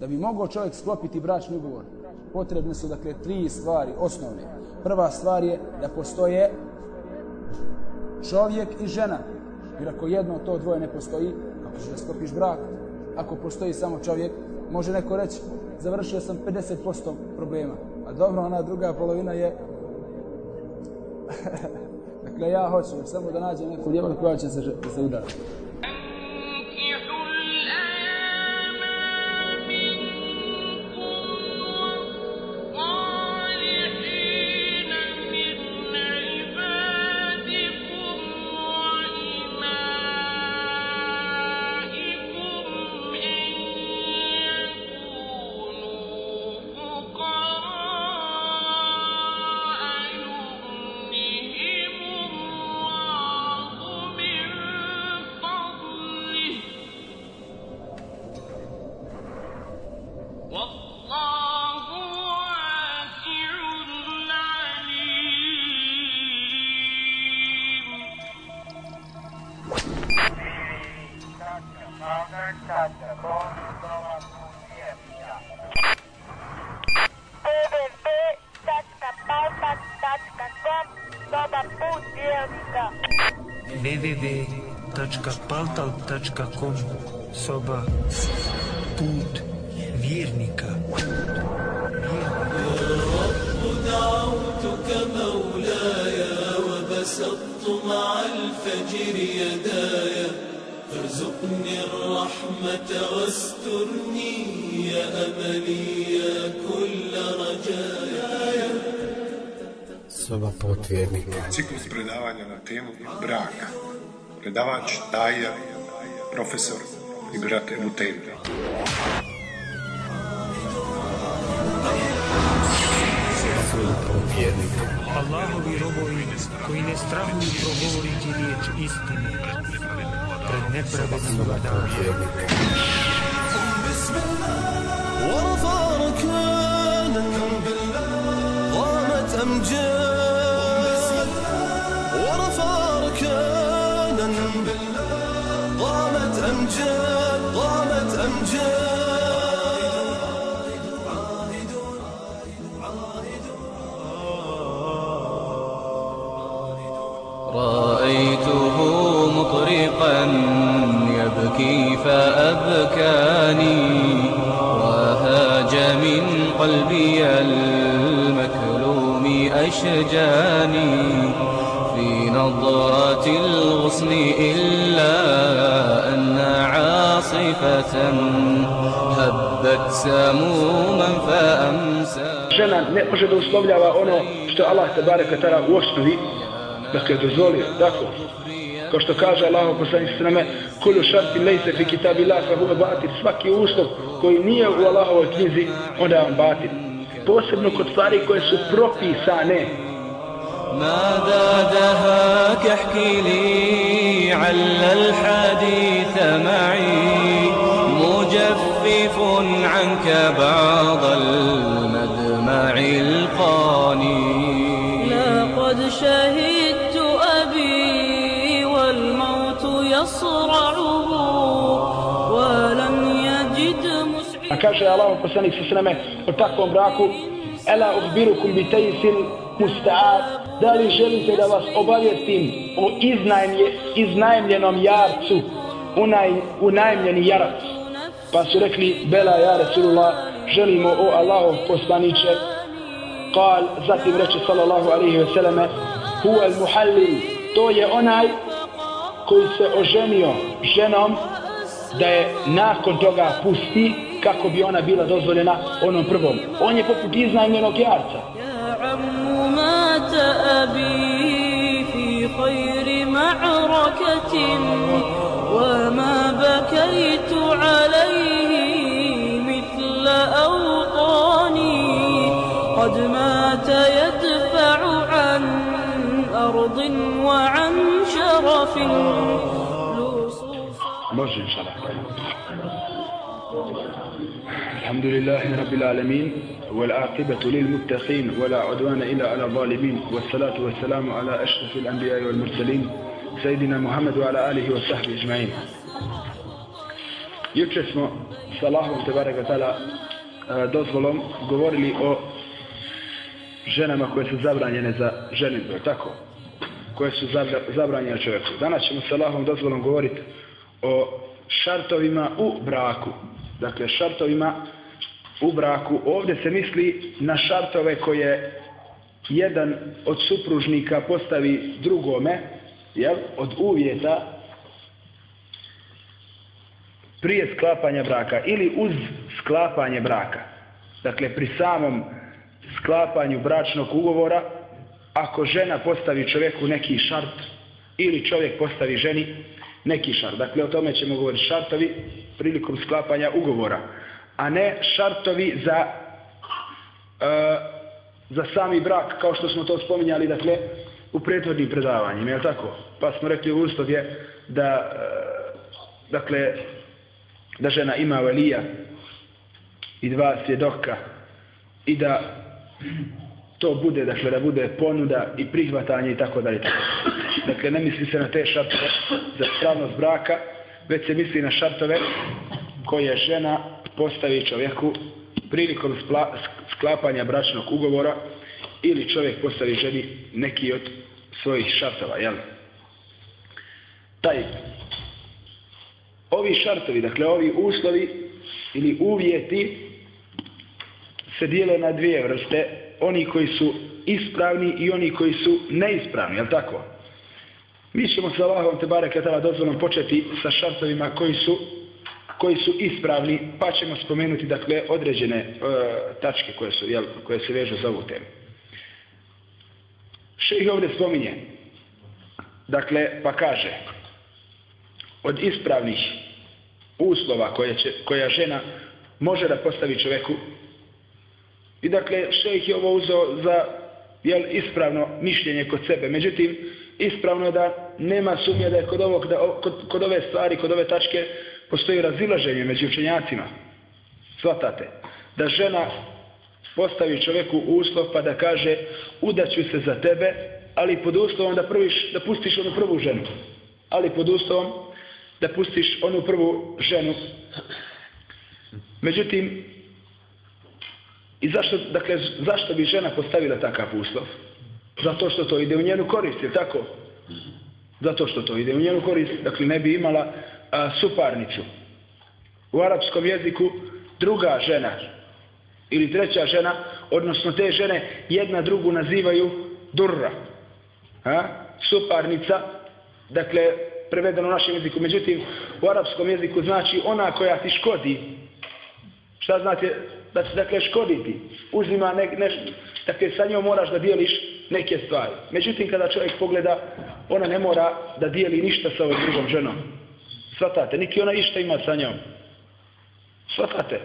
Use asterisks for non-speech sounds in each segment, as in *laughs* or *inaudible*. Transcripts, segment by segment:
Da bi mogao čovjek sklopiti bračni ugovor, potrebne su dakle tri stvari osnovne. Prva stvar je da postoje čovjek i žena. Jer ako jedno to dvoje ne postoji, kako ćeš da sklopiš brak? Ako postoji samo čovjek, može neko reći, završio sam 50% problema. A dobro, ona druga polovina je... *laughs* dakle, ja hoću samo da nađem neku djevojku koja će se, se udariti. Daja, profesor i brat Ebu Tejmi. Allahovi robovi koji ne strahuju progovoriti riječ istine pred nepravednim danom. فأبكاني وهاج من قلبي المكلوم أشجاني في نظرة الغصن إلا أن عاصفة هبت سموما فأمسى žena ne može da uslovljava ono što Allah te barek tara u osnovi dakle dozvolio tako kao što kaže Allah poslanik sveme kulu šarti lejse fi kitabi la fa huve batil svaki uslov koji nije u Allahovoj knjizi onda je on batil posebno kod stvari koje su propisane ماذا دهاك احكي لي عل الحديث معي مجفف عنك بعض المدمع kaže Allah poslanik sveme o takvom braku ela uhbirukum bi tejsil musta'ad da li želite da vas obavijestim o iznajmlje, iznajmljenom jarcu unaj, unajmljeni jarac pa su rekli bela ja Rasulullah želimo o Allahov poslaniće قال zatim reče sallallahu alaihi ve selleme huwa al muhalli to je onaj koji se oženio ženom da je nakon toga pusti kako bi ona bila dozvoljena onom prvom. On je poput iznajmljenog jarca. يا عم مات أبي في خير معركة وما بكيت عليه مثل أوطاني قد مات يدفع عن أرض وعن شرف Može. الحمد لله رب العالمين والعاقبة للمتقين ولا عدوان إلا على الظالمين والصلاة والسلام على أشرف الأنبياء والمرسلين سيدنا محمد وعلى آله وصحبه أجمعين Juče smo sa Allahom te barek vatala dozvolom govorili o ženama koje su zabranjene za ženitbu, tako? Koje su zabra- zabranjene čovjeku. Danas ćemo sa Allahom dozvolom govoriti o šartovima u braku. Dakle, šartovima u braku. Ovdje se misli na šartove koje jedan od supružnika postavi drugome, jel, od uvjeta prije sklapanja braka ili uz sklapanje braka. Dakle, pri samom sklapanju bračnog ugovora, ako žena postavi čovjeku neki šart ili čovjek postavi ženi neki šart. Dakle, o tome ćemo govoriti šartovi prilikom sklapanja ugovora, a ne šartovi za e, za sami brak, kao što smo to spominjali, dakle, u prethodnim predavanjima, je tako? Pa smo rekli u uslov je da, e, dakle, da žena ima velija i dva svjedoka i da to bude, dakle, da bude ponuda i prihvatanje i tako dalje. Dakle, ne misli se na te šartove za spravnost braka, već se misli na šartove koje žena postavi čovjeku prilikom spla, sklapanja bračnog ugovora ili čovjek postavi ženi neki od svojih šartova, jel? Taj ovi šartovi, dakle ovi uslovi ili uvjeti se dijele na dvije vrste, oni koji su ispravni i oni koji su neispravni, je tako? Mi ćemo sa Allahom te barek etala dozvolom početi sa šartovima koji su koji su ispravni, pa ćemo spomenuti dakle određene e, tačke koje su jel, koje se vežu za ovu temu. Šejh ovdje spominje dakle pa kaže od ispravnih uslova koje će, koja žena može da postavi čoveku i dakle šejh je ovo uzeo za jel, ispravno mišljenje kod sebe. Međutim, ispravno je da nema sumnje da je kod, ovog, da, kod, kod ove stvari, kod ove tačke postoji razilaženje među učenjacima. Svatate. Da žena postavi čovjeku uslov pa da kaže udaću se za tebe, ali pod uslovom da, prviš, da pustiš onu prvu ženu. Ali pod uslovom da pustiš onu prvu ženu. Međutim, i zašto, dakle, zašto bi žena postavila takav uslov? Zato što to ide u njenu korist, je tako? Zato što to ide u njenu korist, dakle ne bi imala a, suparnicu. U arapskom jeziku druga žena ili treća žena, odnosno te žene jedna drugu nazivaju durra. A? Suparnica, dakle prevedeno u našem jeziku. Međutim, u arapskom jeziku znači ona koja ti škodi. Šta znate? Znači, da se dakle škoditi. Uzima ne, nešto. Dakle, sa njom moraš da dijeliš neke stvari. Međutim, kada čovjek pogleda, ona ne mora da dijeli ništa sa ovom drugom ženom. Svatate, niki ona išta ima sa njom. Svatate.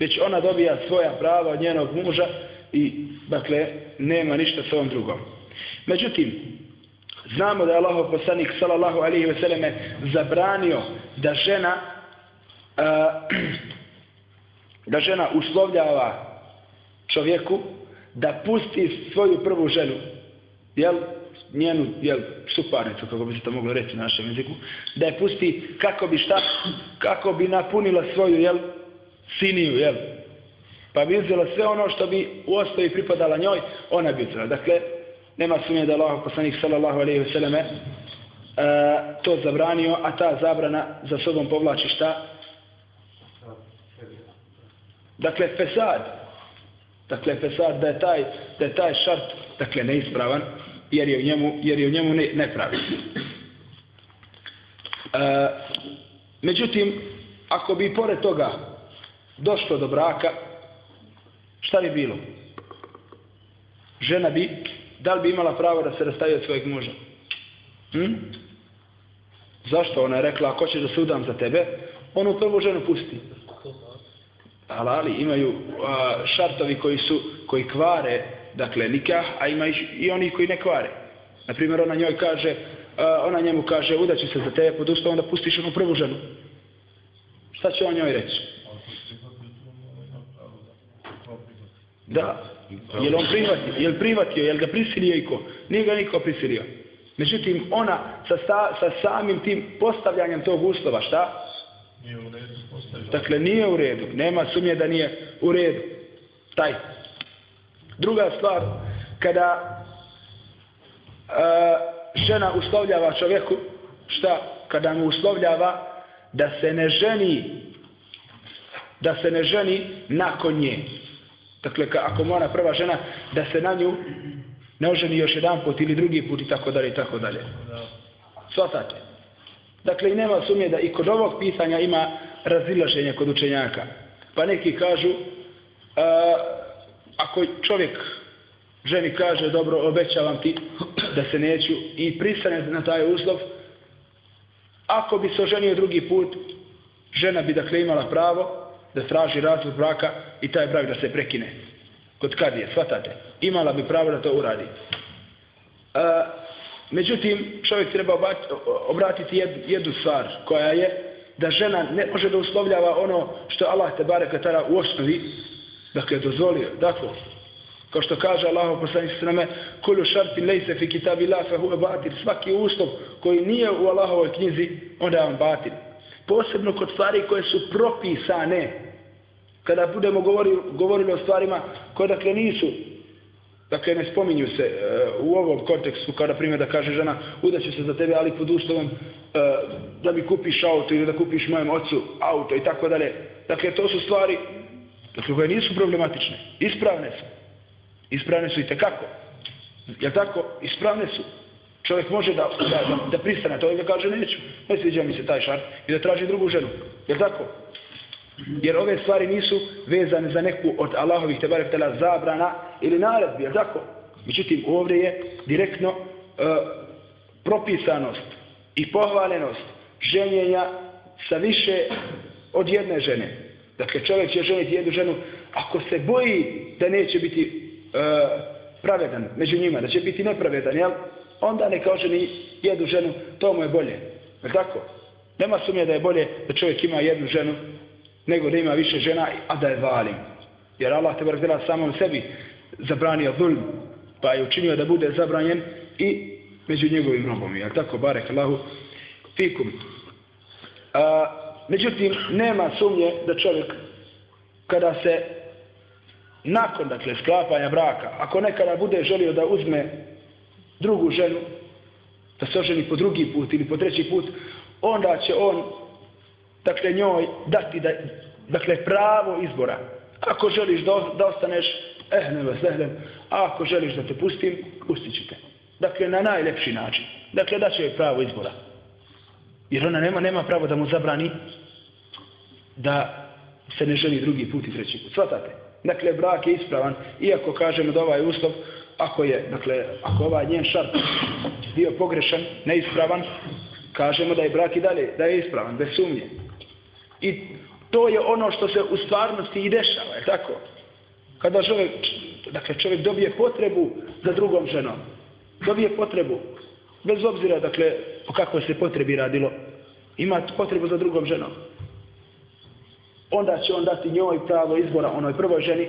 Već ona dobija svoja prava od njenog muža i, dakle, nema ništa sa ovom drugom. Međutim, znamo da je Allahov poslanik, sallallahu alihi selleme zabranio da žena uh, *clears throat* da žena uslovljava čovjeku da pusti svoju prvu ženu, jel, njenu, jel, suparnicu, kako bi se to moglo reći na našem jeziku, da je pusti kako bi šta, kako bi napunila svoju, jel, siniju, jel, pa bi uzela sve ono što bi u osnovi pripadala njoj, ona bi uzela. Dakle, nema sumnje da Allah poslanik sallallahu alaihi ve selleme eh, to zabranio, a ta zabrana za sobom povlači šta? Dakle, fesad. Dakle, fesad da je taj, da je taj šart, dakle, neispravan, jer je u njemu, jer je u njemu ne, nepravi. E, međutim, ako bi pored toga došlo do braka, šta bi bilo? Žena bi, da li bi imala pravo da se rastavi od svojeg muža? Hm? Zašto? Ona je rekla, ako ćeš da se udam za tebe, onu prvu ženu pusti. Halali imaju a, šartovi koji su, koji kvare, dakle, nikah, a ima i oni koji ne kvare. Na primjer ona njoj kaže, a, ona njemu kaže, udaću se za tebe pod uslovom da pustiš onu prvu ženu. Šta će on njoj reći? Da. Je on prihvatio? Je prihvatio? Je ga prisilio i ko? Nije ga niko prisilio. Međutim, ona sa, sa, sa samim tim postavljanjem tog uslova, šta? Dakle, nije u redu. Nema sumnje da nije u redu. Taj. Druga stvar, kada uh, žena uslovljava čovjeku, šta? Kada mu uslovljava da se ne ženi da se ne ženi nakon nje. Dakle, ako mora prva žena da se na nju ne oženi još jedan put ili drugi put i tako dalje i tako dalje. Svatate. Dakle, i nema sumnje da i kod ovog pitanja ima razilaženja kod učenjaka. Pa neki kažu, a, ako čovjek ženi kaže, dobro, obećavam ti da se neću i pristane na taj uslov, ako bi se oženio drugi put, žena bi dakle imala pravo da traži razlog braka i taj brak da se prekine. Kod kad je, shvatate? Imala bi pravo da to uradi. A, međutim, čovjek treba obratiti jednu stvar koja je da žena ne može da uslovljava ono što Allah te bare katara u osnovi dakle dozvolio. Dakle, kao što kaže Allah poslanik sveme kulu šartin lejse fi kitabi la fa huve batil. Svaki uslov koji nije u Allahovoj knjizi onda je on batil. Posebno kod stvari koje su propisane. Kada budemo govorili, govorili o stvarima koje dakle nisu dakle ne spominju se uh, u ovom kontekstu kao na primjer da kaže žena udaću se za tebe ali pod uslovom uh, da mi kupiš auto ili da kupiš mojem ocu auto i tako dalje. Dakle to su stvari dakle koje nisu problematične. Ispravne su. Ispravne su i tekako jel tako? Ispravne su. Čovjek može da, da, da, da pristane to i da kaže neću ne sviđa mi se taj šart i da traži drugu ženu. Jel tako? Jer ove stvari nisu vezane za neku od Allahovih tebarek tela zabrana ili naredbi, jer tako? Međutim, ovdje je direktno uh, propisanost i pohvalenost ženjenja sa više od jedne žene. Dakle, čovjek će ženiti jednu ženu ako se boji da neće biti e, pravedan među njima, da će biti nepravedan, jel? Onda neka oženi jednu ženu, to mu je bolje. Je tako? Nema sumnje da je bolje da čovjek ima jednu ženu nego da ima više žena, a da je valim. Jer Allah te brzela samom sebi zabranio zulm, pa je učinio da bude zabranjen i među njegovim robom. Jel tako, barek Allahu, fikum. A, međutim, nema sumnje da čovjek, kada se nakon, dakle, sklapanja braka, ako nekada bude želio da uzme drugu ženu, da se oženi po drugi put ili po treći put, onda će on dakle njoj dati da, dakle pravo izbora. Ako želiš da, da ostaneš, eh ne vas a ako želiš da te pustim, pustit ću te. Dakle, na najlepši način. Dakle, da će joj pravo izbora. Jer ona nema, nema pravo da mu zabrani da se ne želi drugi put i treći put. Svatate? Dakle, brak je ispravan, iako kažemo da ovaj uslov, ako je, dakle, ako ovaj njen šart bio pogrešan, neispravan, kažemo da je brak i dalje, da je ispravan, bez sumnje. I to je ono što se u stvarnosti i dešava, je tako? Kada čovjek, dakle čovjek dobije potrebu za drugom ženom, dobije potrebu, bez obzira, dakle, o kakvoj se potrebi radilo, ima potrebu za drugom ženom. Onda će on dati njoj pravo izbora onoj prvoj ženi,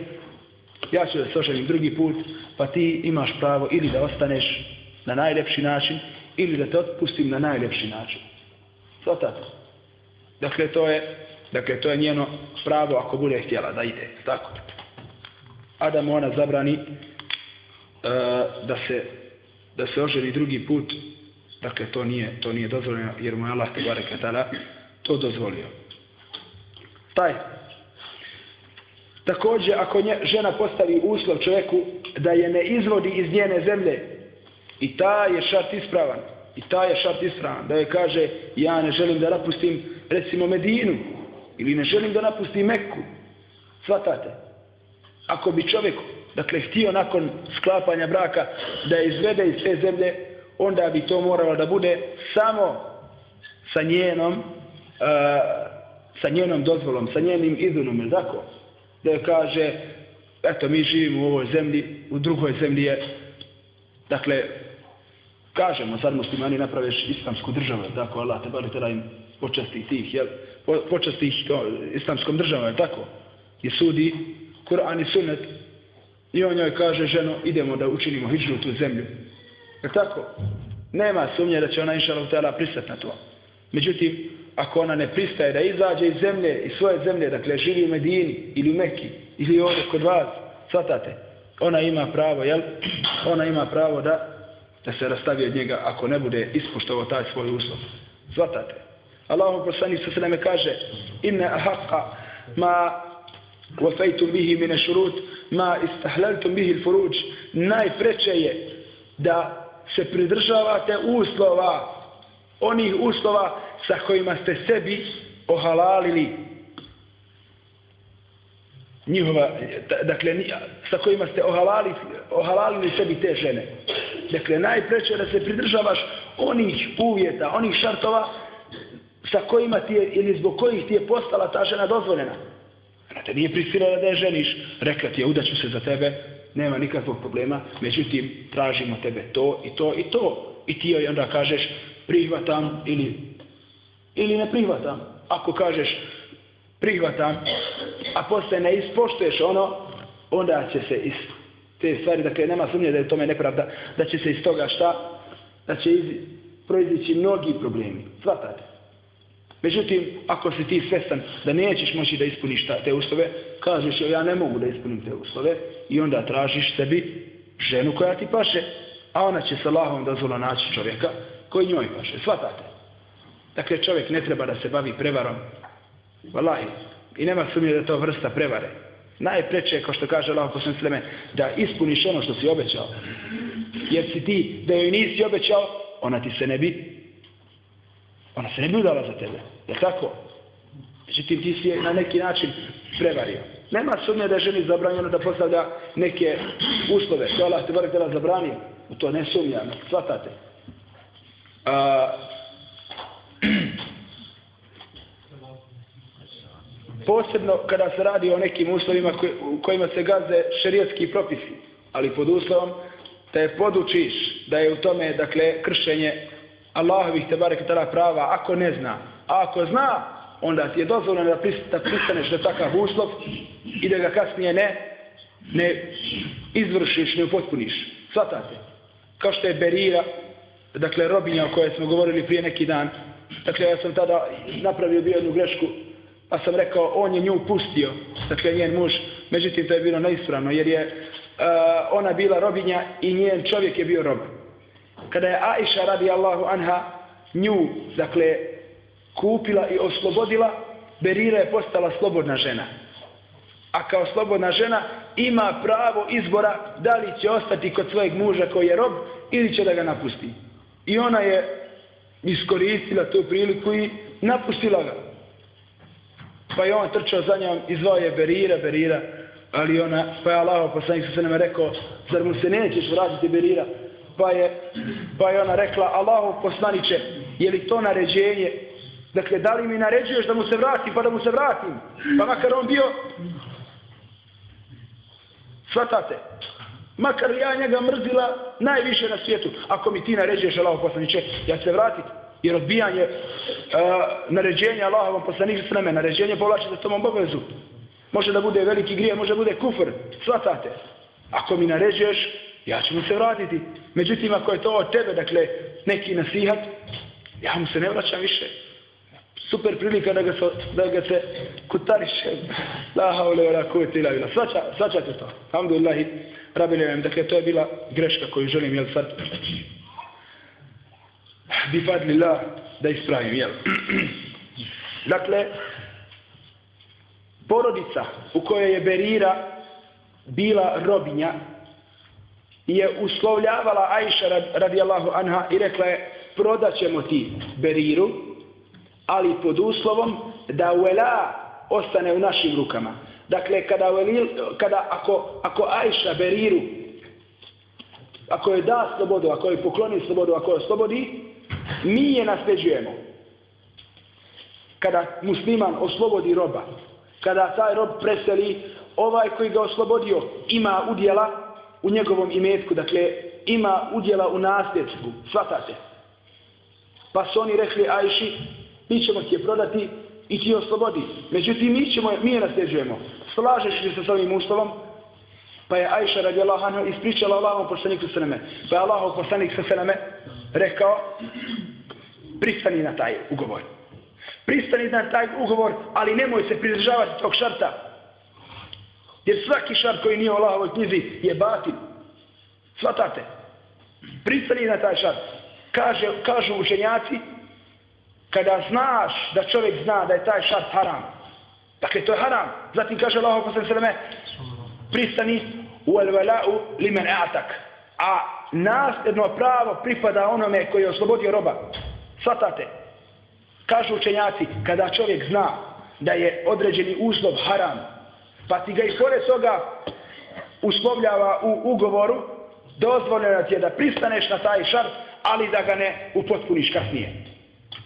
ja ću da se oženim drugi put, pa ti imaš pravo ili da ostaneš na najljepši način, ili da te otpustim na najljepši način. Svatate? Dakle, to je, dakle, to je njeno pravo ako bude htjela da ide. Tako. A da mu ona zabrani uh, da se da se oženi drugi put, dakle, to nije, to nije dozvoljeno, jer mu je Allah te bareke to dozvolio. Taj. Također, ako nje, žena postavi uslov čovjeku da je ne izvodi iz njene zemlje, i ta je šart ispravan, i ta je šart ispravan, da je kaže, ja ne želim da napustim recimo Medinu, ili ne želim da napustim Meku, svatate. Ako bi čovjek, dakle, htio nakon sklapanja braka da je izvede iz te zemlje, onda bi to moralo da bude samo sa njenom, uh, sa njenom dozvolom, sa njenim idunom, je tako? Da joj kaže, eto, mi živimo u ovoj zemlji, u drugoj zemlji je, dakle, kažemo, sad muslimani napraveš islamsku državu, tako, Allah te bari tada im počasti tih, jel, počasti ih kao islamskom državom, je tako? I sudi Kur'an i sunnet i on njoj kaže, ženo, idemo da učinimo hijđu tu zemlju. Je tako? Nema sumnje da će ona inša Allah pristati na to. Međutim, ako ona ne pristaje da izađe iz zemlje, iz svoje zemlje, dakle živi u Medini ili u Mekki ili ovdje kod vas, svatate, ona ima pravo, jel? *clears throat* Ona ima pravo da, da se rastavi od njega ako ne bude ispoštovao taj svoj uslov. Svatate. Allahu poslanik sa sveme kaže inna haqqa ma wafajtum bihi mine šurut ma istahlaltum bihi al-furuj najpreče je da se pridržavate uslova onih uslova sa kojima ste sebi ohalalili njihova, dakle, sa kojima ste ohalali, ohalalili sebi te žene. Dakle, najpreće da se pridržavaš onih uvjeta, onih šartova sa kojima ti je, ili zbog kojih ti je postala ta žena dozvoljena. Ona te nije prisilila da je ženiš, rekla ti je udaću se za tebe, nema nikakvog problema, međutim, tražimo tebe to i to i to. I ti joj onda kažeš, prihvatam ili, ili ne prihvatam. Ako kažeš, prihvatam, a posle ne ispoštuješ ono, onda će se iz te stvari, dakle, nema sumnje da je tome nepravda, da će se iz toga šta, da će iz, proizići mnogi problemi. Svatate. Međutim, ako si ti svestan da nećeš moći da ispuniš ta, te uslove, kažeš joj ja ne mogu da ispunim te uslove i onda tražiš sebi ženu koja ti paše, a ona će sa Allahom dozvola naći čovjeka koji njoj paše. Svatate. Dakle, čovjek ne treba da se bavi prevarom. Valahi. I nema sumnje da to vrsta prevare. Najpreće, kao što kaže Allah posljedno sveme, da ispuniš ono što si obećao. Jer si ti, da joj nisi obećao, ona ti se ne bi ona se ne bi udala za tebe. Je tako? Međutim, ti si je na neki način prevario. Nema sumnje da je ženi zabranjeno da postavlja neke uslove. To Allah te bar tela zabranio. U to ne sumnja. Svatate. A, *clears throat* posebno kada se radi o nekim uslovima u kojima se gaze šerijetski propisi, ali pod uslovom da je podučiš da je u tome, dakle, kršenje Allahovih te barek tada prava, ako ne zna. A ako zna, onda ti je dozvoljeno da, da pristaneš na takav uslov i da ga kasnije ne, ne izvršiš, ne upotpuniš. Svatate. Kao što je Berira, dakle, robinja o kojoj smo govorili prije neki dan. Dakle, ja sam tada napravio bio jednu grešku, pa sam rekao, on je nju pustio, dakle, njen muž. Međutim, to je bilo neispravno, jer je uh, ona bila robinja i njen čovjek je bio rob kada je Aisha radi Allahu anha nju, dakle, kupila i oslobodila, Berira je postala slobodna žena. A kao slobodna žena ima pravo izbora da li će ostati kod svojeg muža koji je rob ili će da ga napusti. I ona je iskoristila tu priliku i napustila ga. Pa je on trčao za njom i zvao je Berira, Berira, ali ona, pa je Allah poslanik se nama rekao, zar mu se nećeš vratiti Berira? Pa je, pa je ona rekla Allahov poslaniće, je li to naređenje? Dakle, da li mi naređuješ da mu se vratim, pa da mu se vratim? Pa makar on bio... Svatate. Makar ja njega mrzila najviše na svijetu. Ako mi ti naređuješ Allahov poslaniće, ja se vratim. Jer odbijanje uh, naređenja Allahovom poslaniću s nama, naređenje povlači za tomom obavezu. Može da bude veliki grije, može da bude kufr. Svatate. Ako mi naređuješ, ja ću mu se vratiti. Međutim, ako je to od tebe, dakle, neki nasihat, ja mu se ne vraćam više. Super prilika da ga se, da ga se kutariše. La haule ora kuti la ila. Svaća, svaćate to. Alhamdulillahi, rabili vam. Dakle, to je bila greška koju želim, jel sad, bi fadli la, da ispravim, jel. *clears throat* dakle, porodica u kojoj je Berira bila robinja, je uslovljavala Ajša radijallahu anha i rekla je prodat ćemo ti Beriru, ali pod uslovom da Uela ostane u našim rukama. Dakle, kada, Ueli, kada ako, ako Ajša Beriru, ako je da slobodu, ako je pokloni slobodu, ako je slobodi, mi je nasljeđujemo. Kada musliman oslobodi roba, kada taj rob preseli, ovaj koji ga oslobodio ima udjela u njegovom imetku, dakle, ima udjela u nasljedstvu, shvatate. Pa su oni rekli, Ajši, mi ćemo ti je prodati i ti oslobodi. Međutim, mi, ćemo, mi je nasljeđujemo. Slažeš li se s ovim uslovom? Pa je Ajša radi Allah anha ispričala Allahom poslaniku sveme. Pa je Allahom poslanik sveme rekao, pristani na taj ugovor. Pristani na taj ugovor, ali nemoj se pridržavati tog šarta. Jer svaki šart koji nije u Allahovoj knjizi je batin. Svatate. Pristani na taj šart. Kaže, kažu učenjaci, kada znaš da čovjek zna da je taj šart haram. Dakle, to je haram. Zatim kaže Allah, posljedno sveme, pristani u al-vala'u limen atak. A nasljedno pravo pripada onome koji je oslobodio roba. Svatate. Kažu učenjaci, kada čovjek zna da je određeni uslov haram, pa ti ga i pored toga uslovljava u ugovoru, dozvoljeno ti je da pristaneš na taj šart, ali da ga ne upotpuniš kasnije.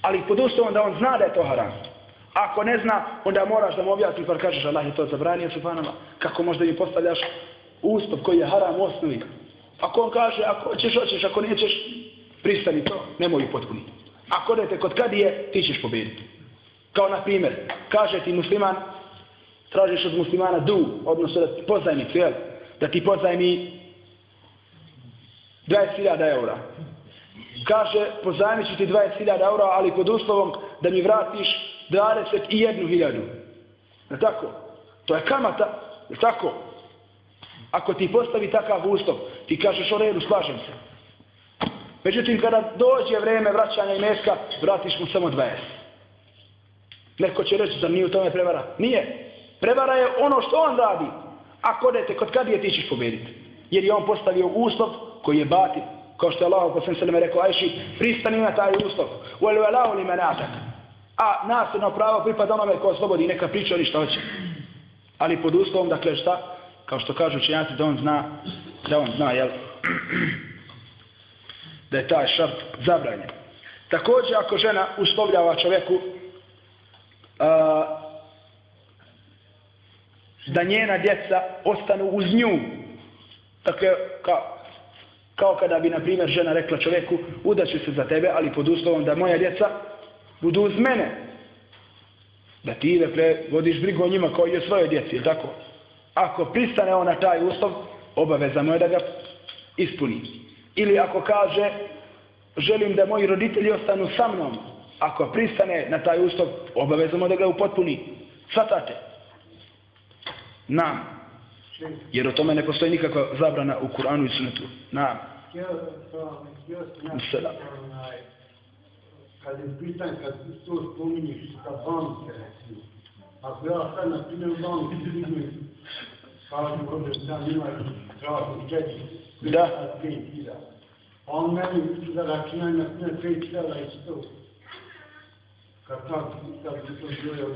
Ali pod uslovom da on zna da je to haram. Ako ne zna, onda moraš da mu objasniš pa kažeš Allah je to zabranio subhanama. Kako možda mi postavljaš uslov koji je haram u osnovi. Ako on kaže, ako ćeš, hoćeš, ako nećeš, pristani to, nemoj upotpuniti. Ako odete kod kadije, ti ćeš pobediti. Kao na primjer, kaže ti musliman, tražiš od muslimana du, odnosno da ti pozajmi, jel? Da ti pozajmi 20.000 eura. Kaže, pozajmit ću ti 20.000 eura, ali pod uslovom da mi vratiš 21.000. Je tako? To je kamata, je tako? Ako ti postavi takav uslov, ti kažeš o redu, slažem se. Međutim, kada dođe vreme vraćanja i meska, vratiš mu samo 20. Neko će reći, da nije u tome prevara? Nije. Prevara je ono što on radi. Ako odete kod kadije, ti ćeš pobediti. Jer je on postavio uslov koji je batin. Kao što je Allah, ko sam se rekao, ajši, pristani na taj uslov. U elu elahu li menatak. A nasljedno pravo pripada onome ko oslobodi, neka priča ništa hoće. Ali pod uslovom, dakle, šta? Kao što kažu učenjaci, da on zna, da on zna, jel? *clears throat* da je taj šart zabranjen. Također, ako žena uslovljava čovjeku a, da njena djeca ostanu uz nju, dakle, kao, kao kada bi, na primjer, žena rekla čovjeku, udaću se za tebe, ali pod uslovom da moja djeca budu uz mene. Da ti, dakle, vodiš brigu o njima kao i o svojoj djeci, je tako? Ako pristane ona taj uslov, obaveza je da ga ispuni. Ili ako kaže, želim da moji roditelji ostanu sa mnom, ako pristane na taj uslov, obavezamo je da ga upotpuni. Svatate? Na. Jer o tome ne postoji nikakva zabrana u Kur'anu i Sunnetu. Na. Ja sam kad Da. On meni za računanje na primjer 5000 i 100.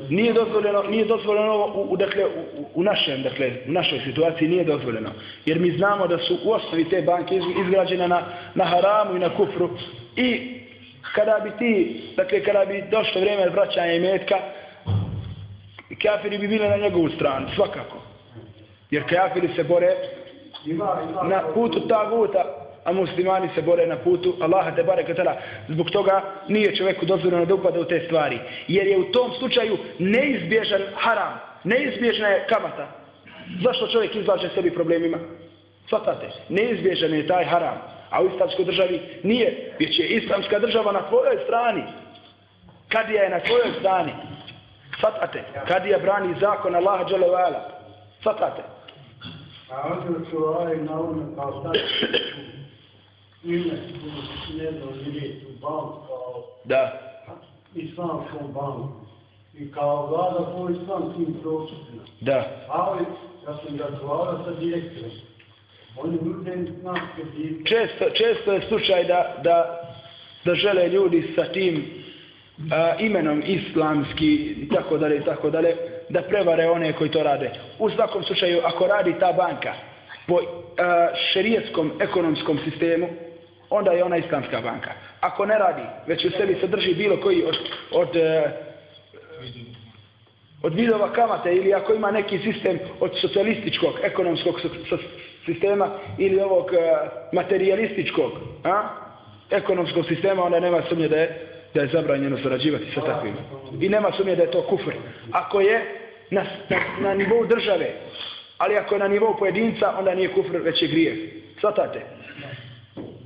Nije dozvoljeno, nije dozvoljeno u, u, dakle, u, u, našem, dakle, u našoj situaciji nije dozvoljeno. Jer mi znamo da su u osnovi te banke iz- izgrađene na, na haramu i na kufru. I kada bi ti, dakle, kada bi došlo vrijeme vraćanja i metka, kafiri bi bili na njegovu stranu, svakako. Jer kafiri se bore na putu taguta, a muslimani se bore na putu Allaha te barek tala. Zbog toga nije čovjeku dozvoljeno da upada u te stvari. Jer je u tom slučaju neizbježan haram, neizbježna je kamata. Zašto čovjek izlaže sebi problemima? Svatate, neizbježan je taj haram. A u islamskoj državi nije, već je islamska država na tvojoj strani. Kadija je na tvojoj strani. Svatate, Kadija brani zakon Allaha dželevala. Svatate. A onda su ovaj na ono kao sad ime ne znam vidjeti u banku kao Da. islamskom banku. I kao vlada po islamskim propisima. Da. Ali ja sam razgovarao sa direktorom. Oni nude islamske kredite. često, često je slučaj da, da, da žele ljudi sa tim a, imenom islamski i tako dalje i tako dalje da prevare one koji to rade. U svakom slučaju, ako radi ta banka po a, šerijetskom ekonomskom sistemu, onda je ona islamska banka. Ako ne radi, već u sebi sadrži bilo koji od, od e, od vidova kamate ili ako ima neki sistem od socijalističkog, ekonomskog sistema ili ovog e, materialističkog a? ekonomskog sistema, onda nema sumnje da je, da je zabranjeno sarađivati sa takvim. I nema sumnje da je to kufr. Ako je na, na, na nivou države, ali ako je na nivou pojedinca, onda nije kufr, već je grijeh. Svatate?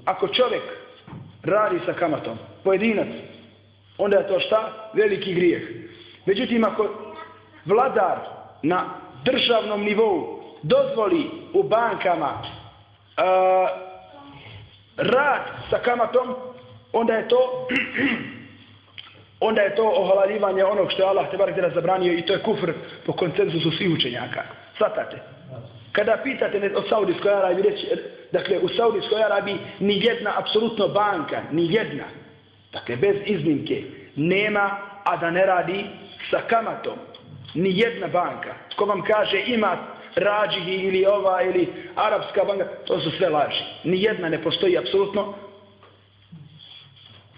Ako čovjek radi sa kamatom, pojedinac, onda je to šta? Veliki grijeh. Međutim, ako vladar na državnom nivou dozvoli u bankama uh, rad sa kamatom, onda je to *clears throat* onda je to ohalaljivanje onog što je Allah te barak zabranio i to je kufr po koncenzusu svih učenjaka. Svatate. Kada pitate o Saudijskoj Arabiji, reći, e, dakle, u Saudijskoj Arabiji ni jedna, apsolutno banka, ni jedna, dakle, bez iznimke, nema, a da ne radi sa kamatom. Ni jedna banka. Ko vam kaže ima rađihi ili ova ili arapska banka, to su sve laži. Ni jedna ne postoji apsolutno.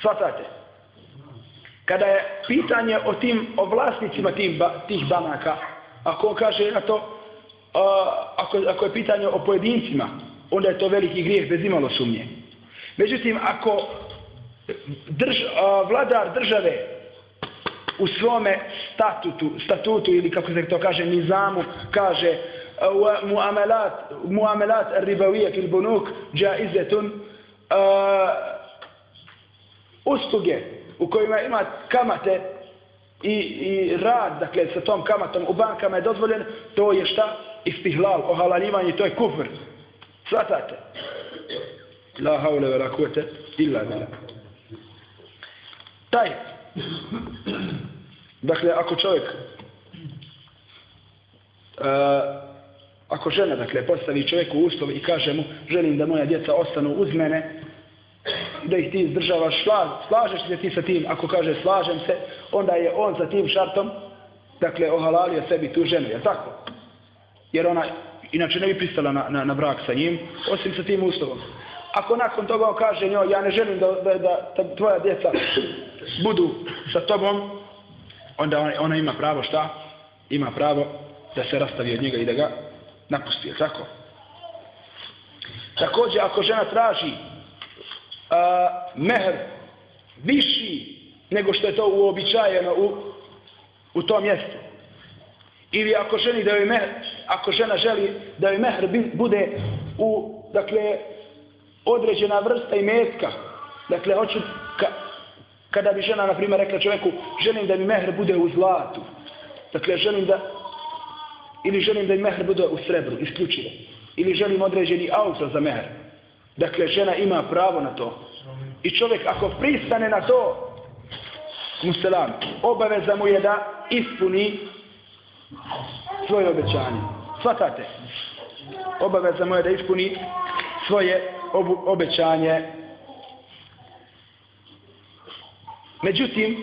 Svatate. Kada je pitanje o tim, o vlasnicima tim, tih banaka, ako on kaže na to, ako, ako je pitanje o pojedincima, onda je to veliki grijeh bez imalo sumnje. Međutim, ako drž, a, vladar države u svome statutu, statutu ili kako se to kaže, nizamu, kaže muamelat, muamelat ribavije fil bunuk džaizetun usluge u kojima ima kamate i, i rad, dakle, sa tom kamatom u bankama je dozvoljen, to je šta? Istihlal, ohalaljivanje, to je kufr. Svatate? La haule vera la kuvete illa bila. Taj. Dakle, ako čovjek uh, ako žena, dakle, postavi čovjeku uslov i kaže mu, želim da moja djeca ostanu uz mene, da ih ti izdržavaš, slažeš se ti sa tim, ako kaže slažem se, onda je on sa tim šartom, dakle, ohalalio sebi tu ženu, je tako? Jer ona, inače ne bi pristala na, na, na brak sa njim, osim sa tim uslovom. Ako nakon toga on kaže njoj, ja ne želim da, da, da, da tvoja djeca budu sa tobom, onda ona, ona ima pravo šta? Ima pravo da se rastavi od njega i da ga napusti, je tako? Također, ako žena traži a, mehr viši nego što je to uobičajeno u, u tom mjestu. Ili ako želi da joj mehr, ako žena želi da joj mehr bude u, dakle, određena vrsta i metka, dakle, hoću, ka, kada bi žena, na primjer, rekla čovjeku, želim da mi mehr bude u zlatu, dakle, želim da, ili želim da mi mehr bude u srebru, isključivo, ili želim određeni auto za mehr, dakle, žena ima pravo na to, I čovjek ako pristane na to, muselam, obaveza mu je da ispuni svoje obećanje. Svatate? Obaveza moja da ispuni svoje obu, obećanje. Međutim,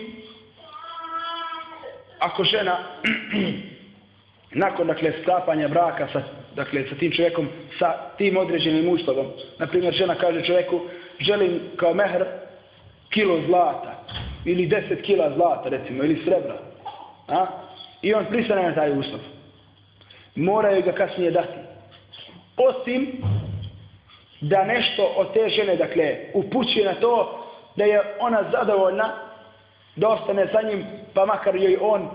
ako žena *clears throat* nakon dakle sklapanja braka sa dakle sa tim čovjekom sa tim određenim uslovom na primjer žena kaže čovjeku želim kao mehr kilo zlata ili 10 kila zlata recimo ili srebra a i on pristane na taj uslov moraju ga kasnije dati osim da nešto od te žene dakle upućuje na to da je ona zadovoljna da ostane sa njim pa makar joj on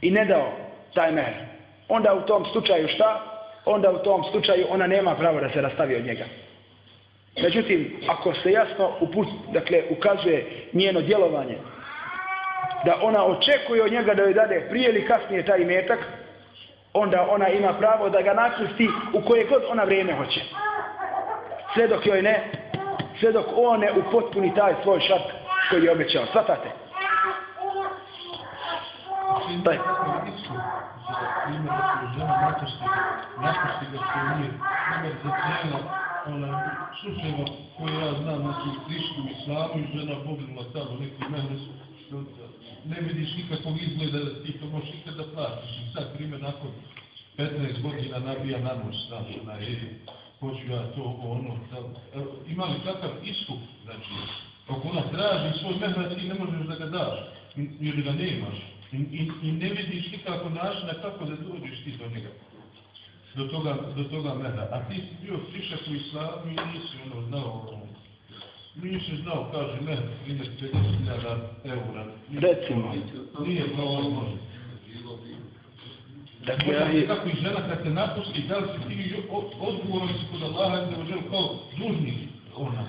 i ne dao taj mehr onda u tom slučaju šta? Onda u tom slučaju ona nema pravo da se rastavi od njega. Međutim, ako se jasno uput, dakle, ukazuje njeno djelovanje, da ona očekuje od njega da joj dade prije ili kasnije taj metak, onda ona ima pravo da ga napusti u koje god ona vrijeme hoće. Sve dok joj ne, sve dok on ne upotpuni taj svoj šart koji je obećao. Svatate? Taj primjer ona slučajeva koje ja znam, znači prišli u islamu i žena poginula tamo neki mehres, ne vidiš nikakvog izgleda da ti to možeš ikad da platiš. I sad primjer nakon 15 godina nabija na noć, znači na je, hoću ja to, ono, da, ima li kakav iskup, znači, ako ona traži svoj mehra, znači, ti ne možeš da ga daš, jer ga nemaš, I, i, I ne vidiš nikako načina kako da dođeš ti do njega. Do toga, do toga mehra. A ti si bio prišak u islamu i nisi ono znao ono. Nisi znao, kaže, ne, 50.000 eura. Recimo. Nije to ono. Dakle, ja je... Kako i žena kad te napusti, da li si ti odgovoran si kod Allaha, da žel kao dužnik.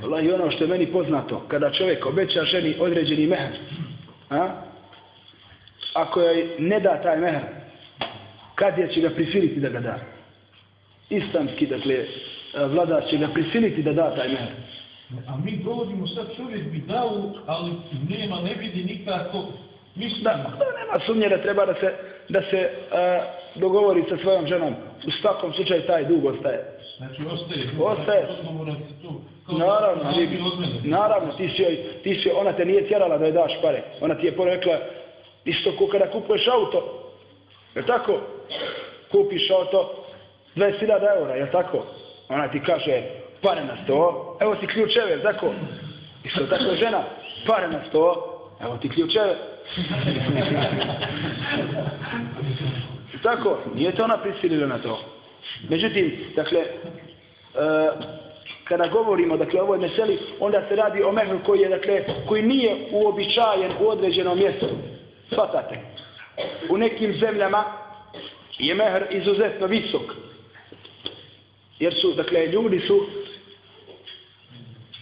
Allah, i ono što je meni poznato, kada čovjek obeća ženi određeni mehar, a? ako joj ne da taj mehr, kad je će ga prisiliti da ga da? Islamski, dakle, vlada će ga prisiliti da da taj mehr. A mi govorimo sad čovjek bi dao, ali nema, ne vidi nikako. Mislim, Da, da nema sumnje da treba da se, da se a, dogovori sa svojom ženom. U svakom slučaju taj dug ostaje. znači ostaje. Ostaje. Kao Naravno, ti, naravno, ti si, ti si, ona te nije tjerala da joj daš pare. Ona ti je porekla, isto ko kada kupuješ auto. Je tako? Kupiš auto, 20.000 eura, je tako? Ona ti kaže, pare na sto, evo ti ključeve, je tako? što tako žena, pare na sto, evo ti ključeve. *laughs* Tako? Nije te ona prisilila na to. Međutim, dakle, e, kada govorimo dakle o ovoj meseli, onda se radi o mehru koji je dakle koji nije uobičajen u određenom mjestu. Svatate. U nekim zemljama je mehr izuzetno visok. Jer su, dakle, ljudi su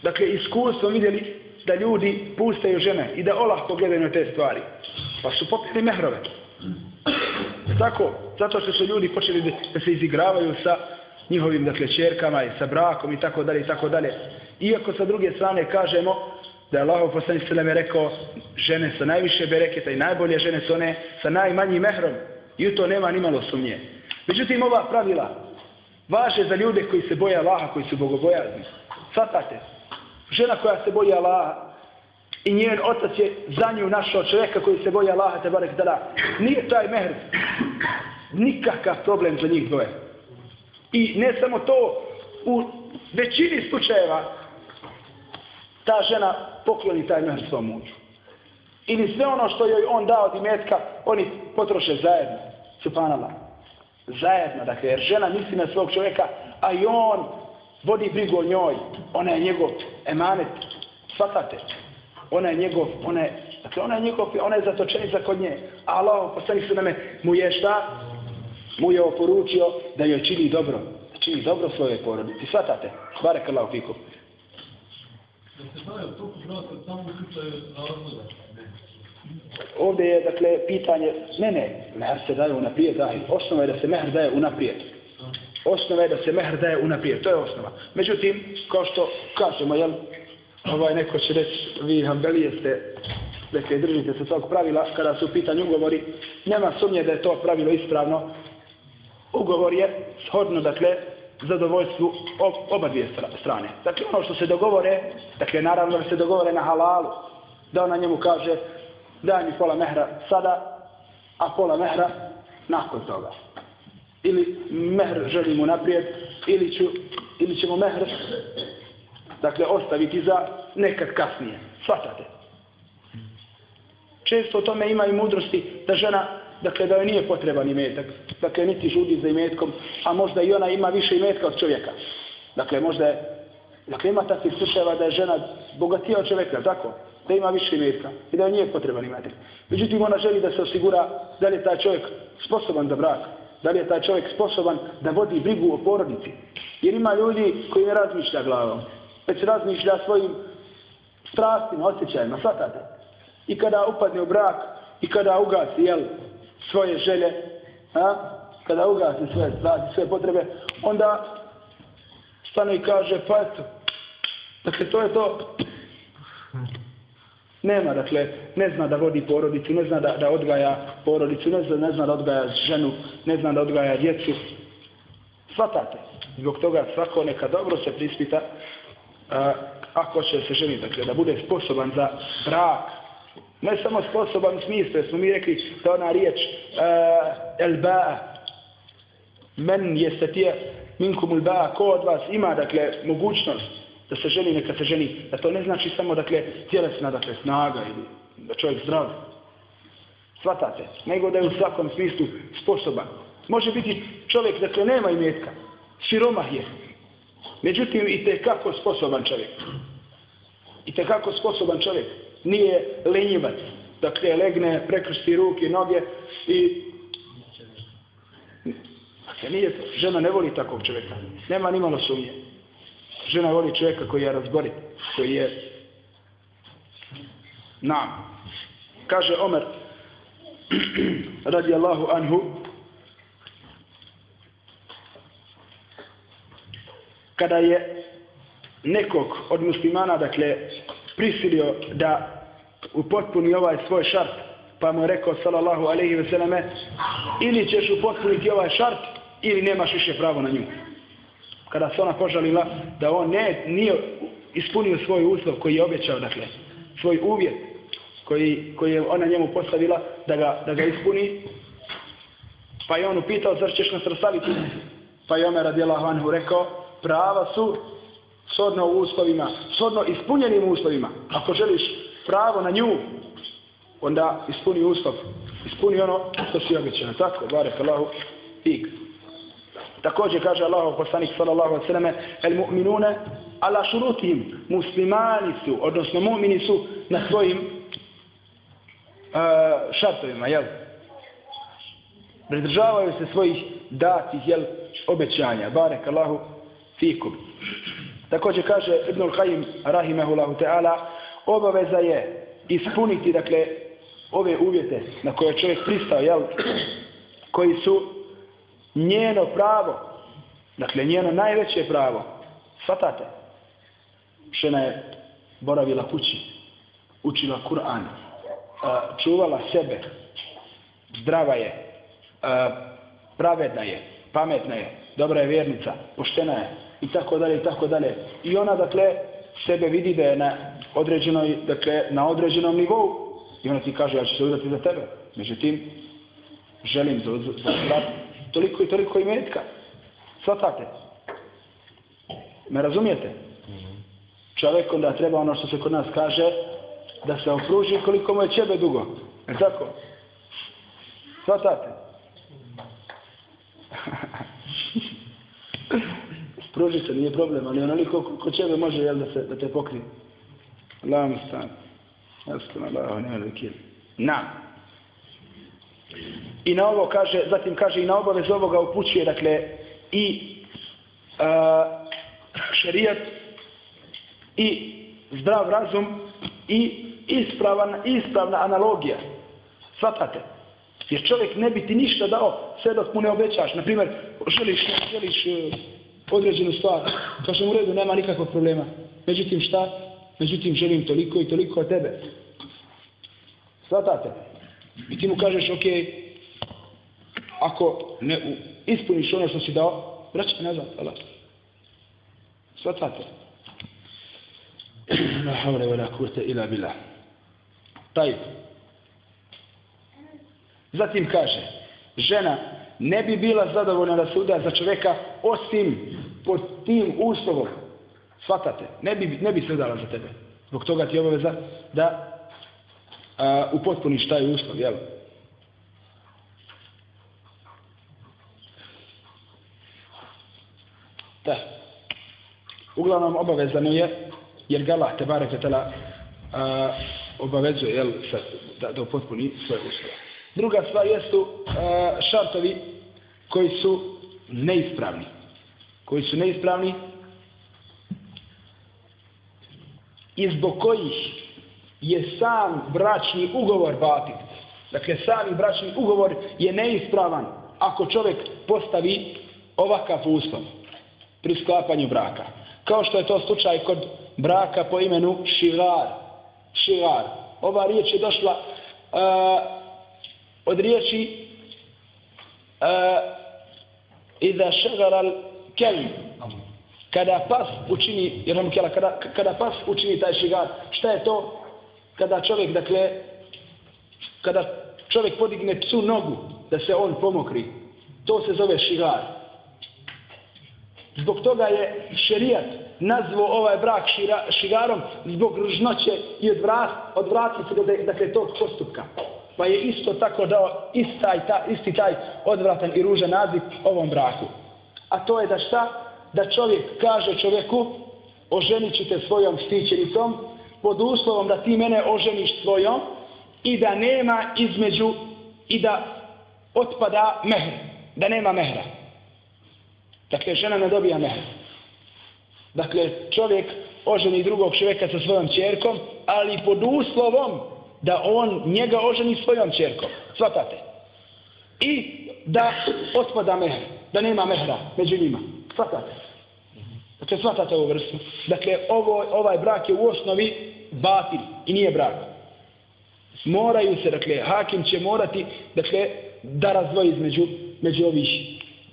dakle, iskustvom vidjeli da ljudi pustaju žene i da olahko gledaju na te stvari. Pa su popili mehrove. Tako, zato što su ljudi počeli da, se izigravaju sa njihovim, dakle, čerkama i sa brakom i tako dalje i tako dalje. Iako sa druge strane kažemo da je Allah poslanik sallam je rekao žene sa najviše bereketa i najbolje žene su one sa najmanjim mehrom i u to nema nimalo sumnje. Međutim, ova pravila važe za ljude koji se boje Allaha, koji su bogobojazni. Svatate, žena koja se boji Allaha i njen otac je za nju našao čovjeka koji se boji Allaha, te barek dala. Nije taj mehr nikakav problem za njih dvoje. I ne samo to, u većini slučajeva ta žena pokloni taj mehr svom mužu. Ili sve ono što joj on dao od imetka, oni potroše zajedno. Subhanallah. Zajedno, dakle, jer žena misli na svog čovjeka, a i on vodi brigu o njoj. Ona je njegov emanet. Svatate. Ona je njegov, ona je, dakle, ona je njegov, ona je zatočenica kod nje. A Allah, poslanik se name, mu je šta? Mu je oporučio da joj čini dobro. Da čini dobro svojoj porodici. Svatate. Barek Allah fikum. Se daje u toku braka samo u slučaju razloga. Ovdje je, dakle, pitanje, ne, ne, mehr se daje unaprijed, daj. Osnova je da se mehr daje unaprijed. Osnova je da se mehr daje unaprijed, to je osnova. Međutim, kao što kažemo, jel, ovaj neko će reći, vi hambelije ste, dakle, držite se tog pravila, kada su u pitanju ugovori, nema sumnje da je to pravilo ispravno. Ugovor je shodno, dakle, zadovoljstvu oba dvije strane. Dakle, ono što se dogovore, dakle, naravno da se dogovore na halalu, da ona njemu kaže, daj mi pola mehra sada, a pola mehra nakon toga. Ili mehr želimo naprijed, ili, ću, ili ćemo mehr dakle, ostaviti za nekad kasnije. Svatate. Često o tome ima i mudrosti da žena, dakle, da joj nije potreban imetak, dakle, niti žudi za imetkom, a možda i ona ima više imetka od čovjeka. Dakle, možda je, dakle, ima takvih slučajeva da je žena bogatija od čovjeka, tako? da ima više imetka i da joj nije potreban imetak. Međutim, ona želi da se osigura da li je taj čovjek sposoban za brak, da li je taj čovjek sposoban da vodi brigu o porodici. Jer ima ljudi koji ne razmišlja glavom, već razmišlja svojim strastima, osjećajima, shvatate. I kada upadne u brak i kada ugasi jel, svoje želje, a? kada ugasi svoje strasti, svoje potrebe, onda stane i kaže, pa eto, dakle, to je to, Nema, dakle, ne zna da vodi porodicu, ne zna da, da odgaja porodicu, ne zna, ne zna da odgaja ženu, ne zna da odgaja djecu. Svatate. Zbog toga svako neka dobro se prispita a, ako će se ženi, dakle, da bude sposoban za brak. Ne samo sposoban u smislu, jer smo mi rekli da ona riječ el ba men jeste tije minkum el ba ko od vas ima, dakle, mogućnost da se ženi, neka se ženi, da to ne znači samo, dakle, tjelesna, dakle, snaga ili da čovjek zdrav. Svatate. Nego da je u svakom smislu sposoban. Može biti čovjek, dakle, nema imetka. Siromah je. Međutim, i te kako sposoban čovjek. I te kako sposoban čovjek. Nije lenjivac. Dakle, legne, prekrsti ruke i noge i Dakle, nije to. Žena ne voli takvog čovjeka. Nema ni malo sumnje. Žena voli čovjeka koji je razborit, koji je nam. kaže Omer *clears throat* radijallahu anhu kada je nekog od muslimana dakle prisilio da upotpuni ovaj svoj šart pa mu je rekao sallallahu alaihi ve selleme ili ćeš upotpuniti ovaj šart ili nemaš više pravo na nju kada se ona požalila da on ne, nije ispunio svoj uslov koji je obećao dakle svoj uvjet koji, koji je ona njemu postavila da ga, da ga ispuni pa je on upitao zar ćeš nas rastaviti pa je Omer radijallahu anhu rekao prava su shodno uslovima, shodno ispunjenim uslovima. Ako želiš pravo na nju, onda ispuni uslov. Ispuni ono što si obećano. Tako, barek Allahu, fik. Također kaže Allahov poslanik sallallahu alejhi ve selleme: "El mu'minuna ala shurutihim." muslimani su, odnosno mu'mini su na svojim uh, šartovima, jel? Pridržavaju se svojih datih, jel, obećanja. Barek Allahu, fikum. Također kaže Ibn al-Qayyim rahimehullahu ta'ala obaveza je ispuniti dakle ove uvjete na koje čovjek pristao jel, koji su njeno pravo. Dakle njeno najveće pravo. Shvatate, žena je boravila kući učila Kur'an čuvala sebe. Zdrava je pravedna je pametna je dobra je vjernica poštena je i tako dalje i tako dalje. I ona dakle sebe vidi da je na određenoj dakle na određenom nivou. I ona ti kaže ja ću se udati za tebe. Međutim želim za, za, za toliko i toliko imetka. Svatate. Me razumijete? Čovjek onda treba ono što se kod nas kaže da se okruži koliko mu je čebe dugo. Je tako? Svatate? *laughs* pruži se, nije problem, ali onoliko ko, ko čebe može jel, da, se, da te pokrije. Allahum stan. Jasno, Allah, ne velikir. Na. I na ovo kaže, zatim kaže i na obavez ovoga upućuje, dakle, i uh, šerijat, i zdrav razum, i ispravan, ispravna analogija. Svatate. Jer čovjek ne bi ti ništa dao sve dok mu ne obećaš. Naprimjer, želiš, želiš e, određenu stvar, kažem u redu, nema nikakvog problema. Međutim šta? Međutim želim toliko i toliko od tebe. Svatate? I ti mu kažeš, ok, ako ne ispuniš ono što si dao, vraćaj nazad, Allah. Svatate? *clears throat* La havle wa la kurte ila bila. Taj. Zatim kaže, žena ne bi bila zadovoljna da se uda za čoveka osim pod tim uslovom. Svatate, ne bi, ne bi se udala za tebe. Zbog toga ti je obaveza da a, upotpuniš taj uslov, jel? Da. Uglavnom obavezano je, jer ga Allah, te barek tela, obavezuje, jel, sa, da, da upotpuni svoje uslove. Druga stvar jesu a, šartovi koji su neispravni. Koji su neispravni i zbog kojih je sam bračni ugovor batit. Dakle, sami bračni ugovor je neispravan ako čovjek postavi ovakav uslov pri sklapanju braka. Kao što je to slučaj kod braka po imenu Šigar. Šigar. Ova riječ je došla uh, od riječi uh, Iza šagaral kelm. Kada pas učini, jer vam kjela, kada, kada pas učini taj šigar, šta je to? Kada čovjek, dakle, kada čovjek podigne psu nogu, da se on pomokri, to se zove šigar. Zbog toga je šerijat nazvao ovaj brak šira, šigarom zbog ružnoće i odvrat, odvratiti se do dakle, tog postupka pa je isto tako dao istaj, ta, isti taj odvratan i ružan naziv ovom braku. A to je da šta? Da čovjek kaže čovjeku oženit ćete svojom štićenicom pod uslovom da ti mene oženiš svojom i da nema između i da otpada mehr, da nema mehra. Dakle, žena ne dobija mehr. Dakle, čovjek oženi drugog čovjeka sa svojom čerkom, ali pod uslovom da on njega oženi svojom čerkom. Svatate. I da otpada mehr, da nema mehra među njima. Svatate. Dakle, svatate ovu vrstu. Dakle, ovo, ovaj brak je u osnovi batil i nije brak. Moraju se, dakle, hakim će morati, dakle, da razvoji između, među ovih,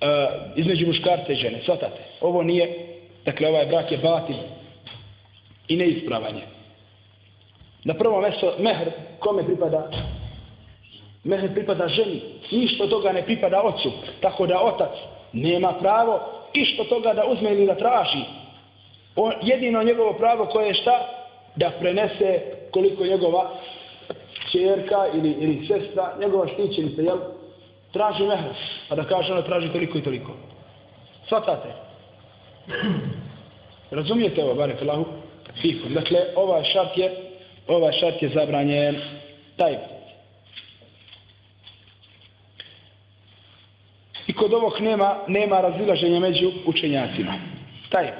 uh, između muškarca i žene. Svatate. Ovo nije, dakle, ovaj brak je batil i neispravanje. Na prvo mjesto, mehr, kome pripada? Mehr pripada ženi. Ništa toga ne pripada ocu. Tako da otac nema pravo išto toga da uzme ili da traži. On, jedino njegovo pravo koje je šta? Da prenese koliko njegova čerka ili, ili sestra, njegova štićenica, jel? Traži mehr. Pa da kaže ona traži toliko i toliko. Svatate. Razumijete ovo, bare Allahu? Fikum. Dakle, ovaj šart je, ovaj šart je zabranjen taj. I kod ovog nema, nema razilaženja među učenjacima. Taj.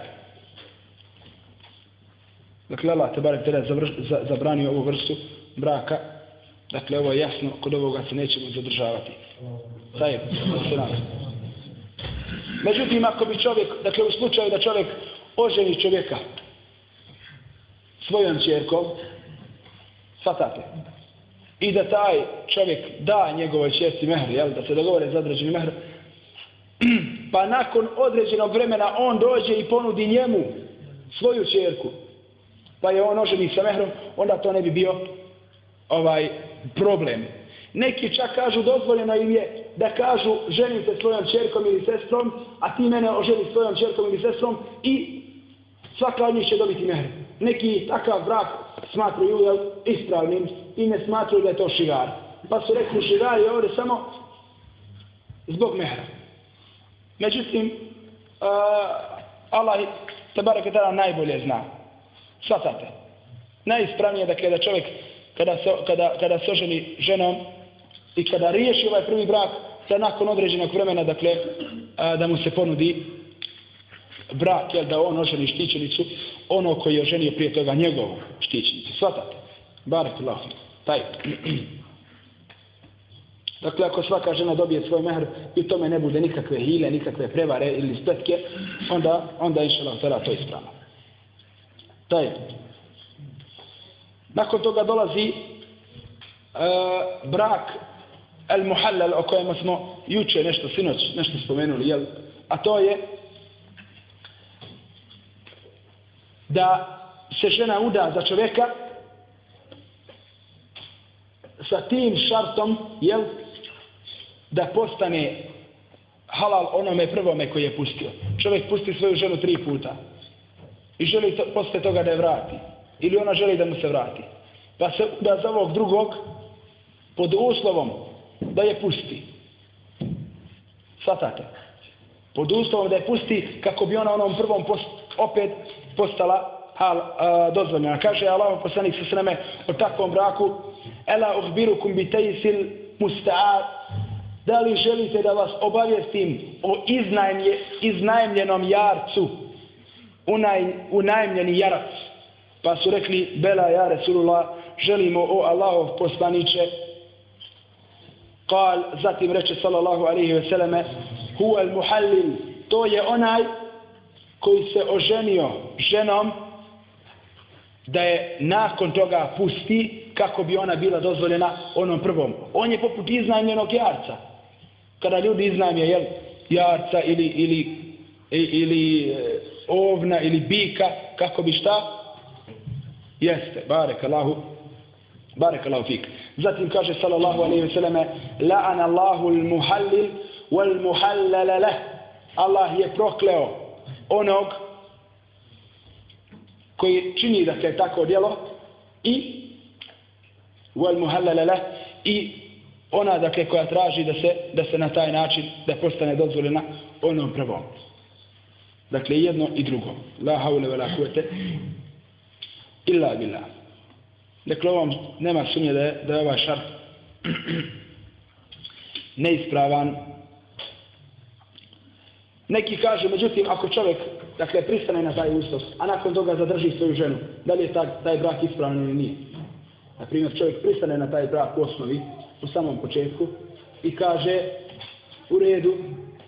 Dakle, Allah te barem tada zabranio ovu vrstu braka. Dakle, ovo je jasno, kod ovoga se nećemo zadržavati. Taj. Međutim, ako bi čovjek, dakle, u slučaju da čovjek oženi čovjeka svojom čerkom, shvatate, i da taj čovjek da njegovoj čerci mehr, jel, da se dogovore za određeni mehr, *clears throat* pa nakon određenog vremena on dođe i ponudi njemu svoju čerku, pa je on oženi sa mehrom, onda to ne bi bio ovaj problem. Neki čak kažu dozvoljeno im je da kažu ženim se svojom čerkom ili sestrom, a ti mene oženi svojom čerkom ili sestrom i svaka od njih će dobiti mehr. Neki takav brak smatruju jel, ispravnim i ne smatruju da je to šigar. Pa su rekli šigar je ovdje samo zbog mehra. Međutim, uh, Allah te barek je tada najbolje zna. Svatate. Najispravnije da kada čovjek kada se, kada, kada se oženi ženom i kada riješi ovaj prvi brak, da nakon određenog vremena, dakle, uh, da mu se ponudi brak, jel da on oženi štićenicu, ono koji je oženio prije toga njegovu štićenicu. Svatate. Barek Allah. Taj. *clears throat* Dakle, ako svaka žena dobije svoj mehr i tome ne bude nikakve hile, nikakve prevare ili spletke, onda, onda inša Allah, to ispravno. Taj. Nakon toga dolazi uh, brak el muhallal o kojem smo juče nešto sinoć nešto spomenuli jel? a to je da se žena uda za čovjeka sa tim šartom jel? Da postane halal onome prvome koji je pustio čovjek pusti svoju ženu tri puta i želi to, posle toga da je vrati ili ona želi da mu se vrati pa se da za ovog drugog pod uslovom da je pusti. Svatate. Pod uslovom da je pusti kako bi ona onom prvom post, opet postala hal, a, dozvoljena. Kaže Allah poslanik sa sveme o takvom braku Ela uhbirukum bi tejsil musta'ad Da li želite da vas obavijestim o iznajmlje, iznajmljenom jarcu unaj, unajmljeni jarac pa su rekli Bela ja Resulullah želimo o Allahov poslaniće Kal, zatim reče sallallahu alaihi ve selleme, huwa al muhallil, to je onaj koji se oženio ženom da je nakon toga pusti kako bi ona bila dozvoljena onom prvom. On je poput iznajmljenog jarca. Kada ljudi iznajmje jel, jarca ili, ili, ili e, ovna ili bika, kako bi šta? Jeste, barek Allahu, barek Allahu fik. Zatim kaže sallallahu alejhi ve selleme la'ana Allahu allahul muhallil wal muhallal le Allah je prokleo onog koji čini da se tako djelo i wal muhallal le i ona dakle koja traži da se da se na taj način da postane dozvoljena onom prvom. Dakle jedno i drugo. La haule wala kuvvete illa billah. Dakle, ovom nema sumnje da je, da je ovaj šart *clears throat* neispravan. Neki kaže, međutim, ako čovjek dakle, pristane na taj uslov, a nakon toga zadrži svoju ženu, da li je taj, taj brak ispravan ili nije? Na primjer, čovjek pristane na taj brak u osnovi, u samom početku, i kaže, u redu,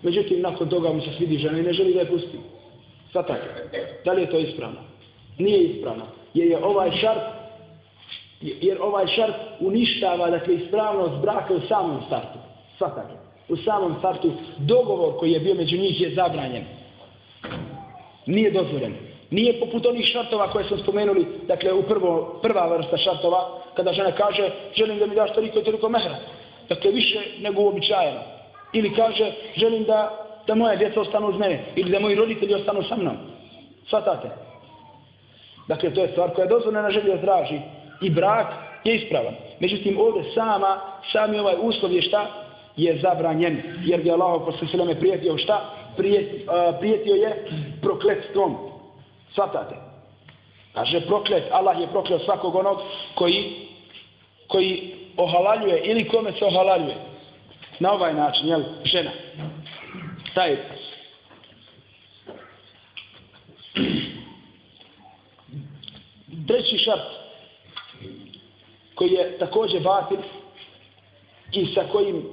međutim, nakon toga mu se svidi žena i ne želi da je pusti. tako da li je to ispravno? Nije ispravno, jer je ovaj šart, jer ovaj šart uništava, dakle, ispravnost braka u samom startu. Svatate, u samom startu, dogovor koji je bio među njih je zabranjen. Nije dozvoljen. Nije poput onih šartova koje smo spomenuli, dakle, u prvo, prva vrsta šartova, kada žena kaže, želim da mi daš toliko i toliko mehra. Dakle, više nego uobičajeno. Ili kaže, želim da, da moja djeca ostanu uz mene. Ili da moji roditelji ostanu sa mnom. Svatate. Dakle, to je stvar koja je dozvoljena želja traži. I brak je ispravan. Međutim, ovdje sama, sami ovaj uslov je šta? Je zabranjen. Jer je Allah posle sveme prijetio šta? Prijet, uh, prijetio je prokletstvom. Svatate. Kaže proklet, Allah je prokleo svakog onog koji, koji ohalaljuje ili kome se ohalaljuje. Na ovaj način, jel, žena. Taj. Treći šart koji je također batil i sa kojim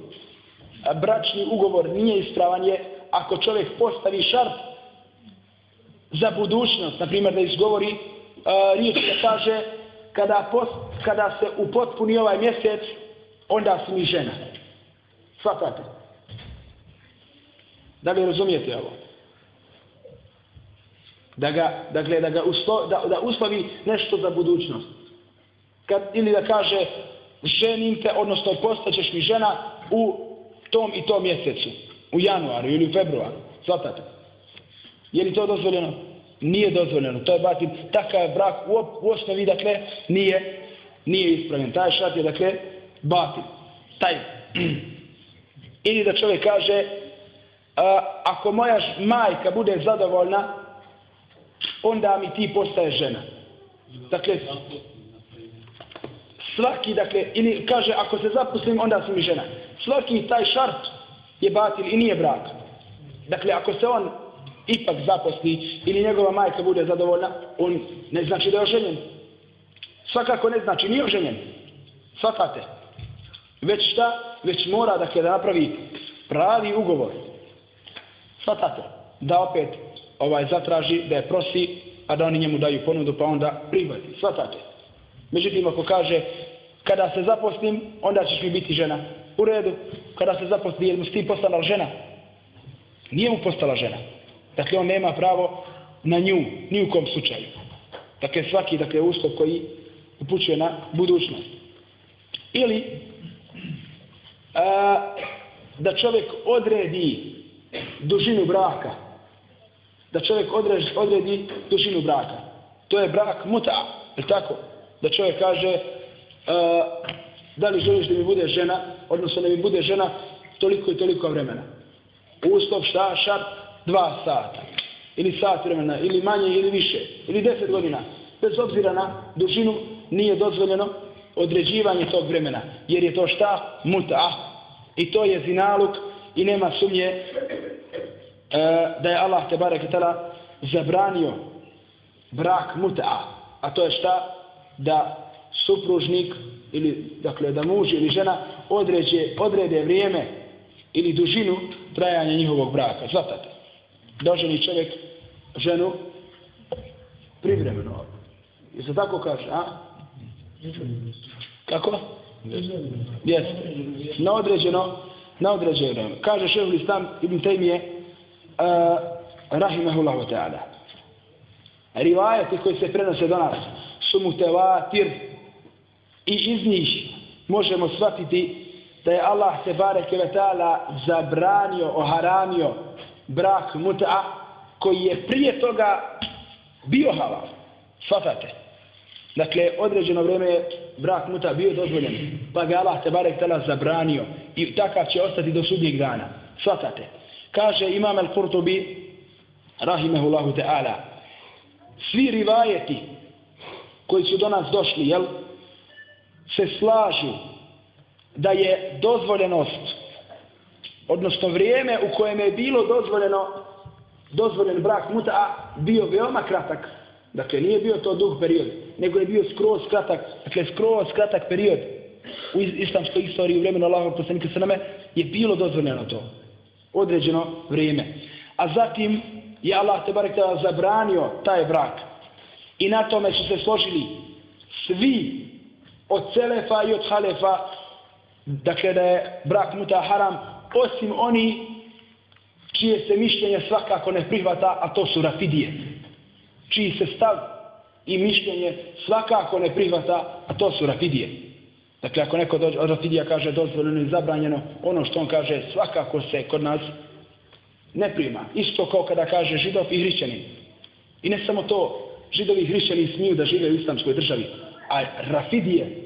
bračni ugovor nije ispravan je ako čovjek postavi šart za budućnost, na primjer da izgovori e, uh, riječ da kaže kada, post, kada se upotpuni ovaj mjesec, onda si mi žena. Svatate. Da li razumijete ovo? Da ga, dakle, da ga usto, da, da uslovi nešto za budućnost. Kad, ili da kaže ženim te, odnosno postaćeš mi žena u tom i tom mjesecu. U januaru ili u februaru. Svatate. Je li to dozvoljeno? Nije dozvoljeno. To je batin. Takav brak u, u osnovi, dakle, nije, nije ispravljen. Taj šat je, dakle, batin. Taj. *clears throat* Ili da čovjek kaže, a, ako moja majka bude zadovoljna, onda mi ti postaje žena. Dakle, svaki, dakle, ili kaže, ako se zapustim, onda si mi žena. Svaki taj šart je batil i nije brak. Dakle, ako se on ipak zaposli ili njegova majka bude zadovoljna, on ne znači da je oženjen. Svakako ne znači, nije oženjen. Svatate. Već šta? Već mora dakle, da napravi pravi ugovor. Svatate. Da opet ovaj zatraži, da je prosi, a da oni njemu daju ponudu, pa onda prihvati. Svatate. Međutim, ako kaže, kada se zaposlim, onda ćeš mi biti žena. U redu. Kada se zaposli, jer mu s tim postala žena? Nije mu postala žena. Dakle, on nema pravo na nju, ni u kom slučaju. Dakle, svaki, dakle, uslov koji upućuje na budućnost. Ili, a, da čovjek odredi dužinu braka. Da čovjek odredi, odredi dužinu braka. To je brak muta, je tako? Da čovjek kaže, a, da li želiš da mi bude žena, odnosno da mi bude žena toliko i toliko vremena. Uslov šta, šart, dva sata, ili sat vremena, ili manje, ili više, ili deset godina, bez obzira na dužinu, nije dozvoljeno određivanje tog vremena, jer je to šta? Muta. I to je zinaluk i nema sumnje e, da je Allah te barek tala zabranio brak muta. A to je šta? Da supružnik ili dakle da muž ili žena određe, odrede vrijeme ili dužinu trajanja njihovog braka. Zvatate doženi čovjek ženu privremeno. I se tako kaže, a? Kako? Jeste. Na određeno, na određeno vreme. Kaže šehr Islam ibn Taymiye, uh, e, rahimahullahu ta'ala. Rivajati koji se prenose do nas su mutevatir i iz njih možemo shvatiti da je Allah se bareke ve ta'ala zabranio, oharamio brak mut'a koji je prije toga bio halal. Svatate. Dakle, određeno vrijeme je brak muta bio dozvoljen, pa ga Allah te barek tala zabranio i takav će ostati do sudnjeg dana. Svatate. Kaže Imam al-Qurtubi, rahimehullahu ta'ala, svi rivajeti koji su do nas došli, jel, se slažu da je dozvoljenost odnosno vrijeme u kojem je bilo dozvoljeno dozvoljen brak muta bio veoma kratak Dakle, nije bio to dug period, nego je bio skroz kratak, dakle, skroz kratak period u islamskoj istoriji u vremenu Allahog poslanika sveme je bilo dozvoljeno to. Određeno vrijeme. A zatim je Allah te barek zabranio taj brak. I na tome su se složili svi od Selefa i od Halefa, dakle da je brak muta haram, osim oni čije se mišljenje svakako ne prihvata, a to su Rafidije. Čiji se stav i mišljenje svakako ne prihvata, a to su Rafidije. Dakle, ako neko dođe, od Rafidija kaže dozvoljeno i zabranjeno, ono što on kaže svakako se kod nas ne prima. Isto kao kada kaže židov i hrišćanin. I ne samo to, židovi i hrišćani smiju da žive u islamskoj državi. A Rafidije,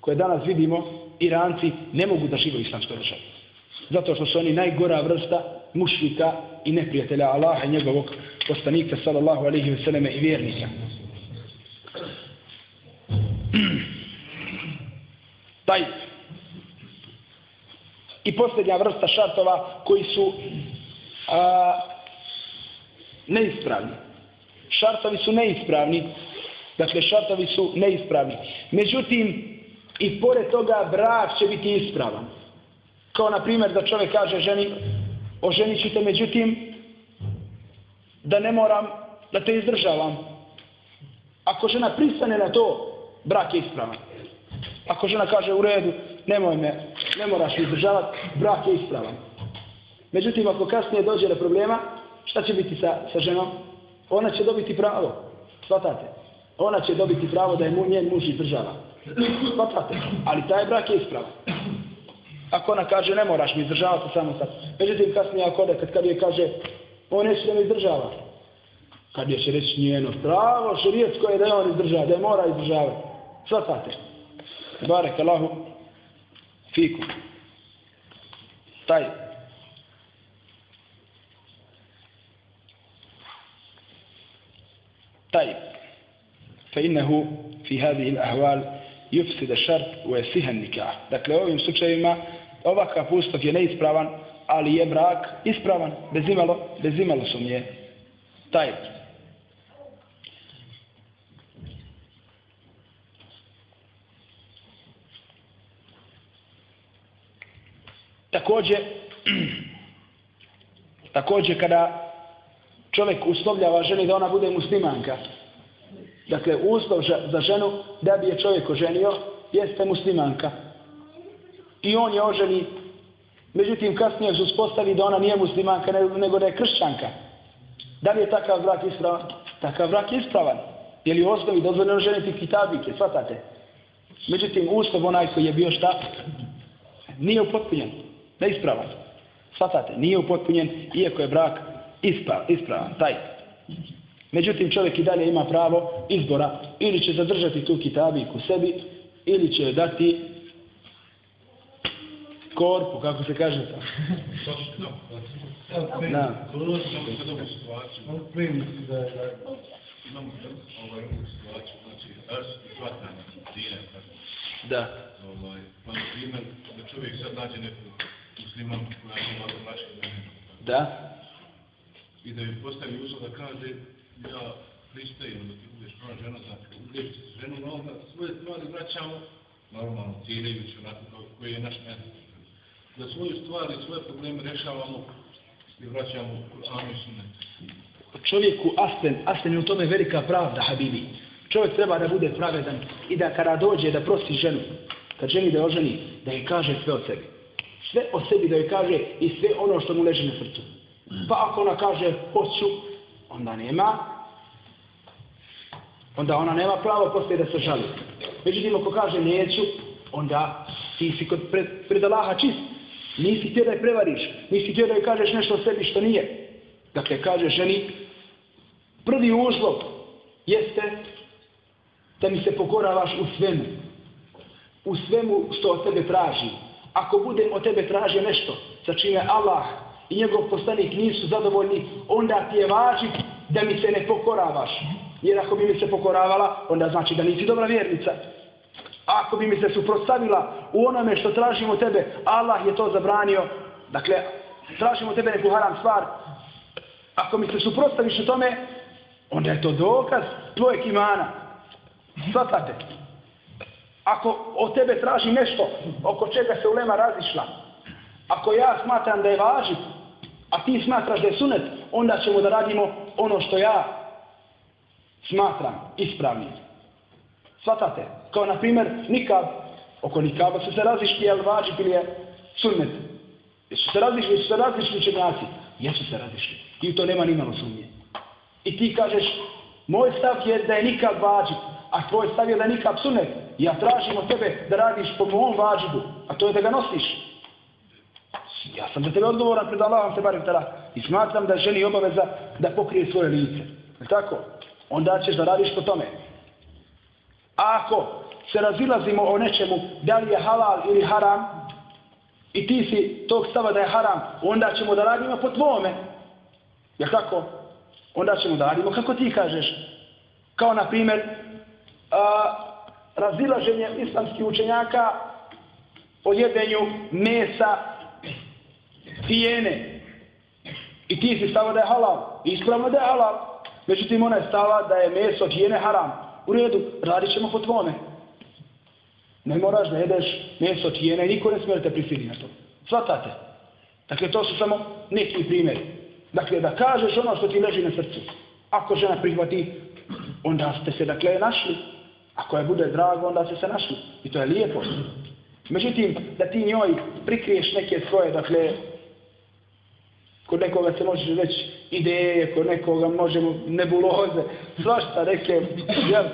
koje danas vidimo, Iranci ne mogu da žive u islamskoj državi. Zato što su oni najgora vrsta mušnika i neprijatelja Allaha i njegovog poslanika sallallahu alaihi ve i vjernika. *clears throat* Taj. I posljednja vrsta šartova koji su a, neispravni. Šartovi su neispravni. Dakle, šartovi su neispravni. Međutim, i pored toga brak će biti ispravan. Kao na primjer da čovjek kaže ženi, oženit ću te, međutim, da ne moram da te izdržavam. Ako žena pristane na to, brak je ispravan. Ako žena kaže u redu, nemoj me, ne moraš mi izdržavati, brak je ispravan. Međutim, ako kasnije dođe do problema, šta će biti sa, sa ženom? Ona će dobiti pravo. shvatate. Ona će dobiti pravo da je mu, njen muž izdržava. Shvatate, Ali taj brak je ispravan. Ako ona kaže, ne moraš mi izdržavati samo sad. Međutim, kasnije ako ode, kad, kad je kaže, on neće da me izdržava. Kad je će reći njeno pravo, širijetsko je da je on izdržava, da je mora izdržavati. Svatate? Barek Allahu fikum. Taj. طيب فإنه في هذه الأهوال يفسد الشرط ويسيها النكاح dakle u ovim slučajevima ovakav uslov je neispravan ali je brak ispravan. Bez imalo, bez imalo sumnje. Taj. Takođe, *clears throat* takođe kada čovjek uslovljava ženi da ona bude muslimanka dakle uslov za ženu da bi je čovjek oženio jeste muslimanka i on je oženi. Međutim kasnije se uspostavi da ona nije muslimanka nego da je kršćanka. Da li je takav brak ispravan? takav brak je ispravan. Je li u osnovi dozvoljeno ženiti kitabike shvatate međutim uslov onaj koji je bio šta? Nije upotpunjen. Neispravan. Shvatate nije upotpunjen iako je brak ispravan, ispravan taj. Međutim, čovjek i dalje ima pravo izbora. Ili će zadržati tu kitabiku sebi, ili će dati korpu, kako se kaže to. Na. Da. Ovaj, pa na primjer, da čovjek sad nađe neku muslimanku koja ima malo mlađe Da. I da im postavi uslov da kaže ja pristajem da ti budeš moja žena, da budeš s ženom, no onda svoje stvari vraćamo, normalno, ciljajući onako koji je naš metak. Da svoju stvari, svoje probleme rešavamo i vraćamo Kur'anu i Sunnetu. Čovjeku asten, asten je u tome velika pravda, Habibi. Čovjek treba da bude pravedan i da kada dođe da prosi ženu, kad želi da oženi, da je kaže sve o sebi. Sve o sebi da je kaže i sve ono što mu leži na srcu. Pa ako ona kaže hoću, onda nema onda ona nema pravo poslije da se žali. Međutim, ako kaže neću, onda ti si kod pred, pred Allaha čist. Nisi htio da je prevariš. Nisi htio da je kažeš nešto o sebi što nije. Dakle, kaže ženi, prvi uslov jeste da mi se pokoravaš u svemu. U svemu što od tebe traži. Ako budem od tebe tražio nešto sa čime Allah i njegov postanik nisu zadovoljni, onda ti je važi da mi se ne pokoravaš. Jer ako bi mi se pokoravala, onda znači da nisi dobra vjernica. Ako bi mi se suprotstavila u onome što tražimo tebe, Allah je to zabranio. Dakle, tražimo tebe neku haram stvar. Ako mi se suprotstaviš u tome, onda je to dokaz tvojeg imana. Svatate. Ako od tebe traži nešto oko čega se ulema razišla, ako ja smatram da je važiv, a ti smatraš da je sunet, onda ćemo da radimo ono što ja smatram ispravnim. Svatate. Kao na primjer nikab. Oko nikaba su se razišli, jel vađib ili je sunnet. Jesu se različili, jesu se različili čemjaci. Jesu se različili. I to nema nimalo sumnje. I ti kažeš, moj stav je da je nikab vađib, a tvoj stav je da je nikab sunnet. Ja tražim od tebe da radiš po mom vađibu, a to je da ga nosiš. Ja sam za tebe odgovoran pred Allahom barem tada. I smatram da ženi obaveza da pokrije svoje lice. Je tako? Onda ćeš da radiš po tome. Ako se razilazimo o nečemu, da li je halal ili haram, i ti si tog stava da je haram, onda ćemo da radimo po tvome. Ja kako? Onda ćemo da radimo kako ti kažeš. Kao na primjer, a, razilaženje islamskih učenjaka o jedenju mesa tijene. I ti si stava da je halal. Ispravno da je halal. Međutim, ona je stava da je meso hijene haram. U redu, radit ćemo po tvome. Ne moraš da jedeš meso tijena i niko ne smije te prisili na to. Svatate. Dakle, to su samo neki primjeri. Dakle, da kažeš ono što ti leži na srcu. Ako žena prihvati, onda ste se, dakle, našli. Ako je bude drago, onda ste se našli. I to je lijepo. Međutim, da ti njoj prikriješ neke svoje, dakle, kod nekoga se može reći ideje, kod nekoga možemo nebuloze, svašta neke, jel,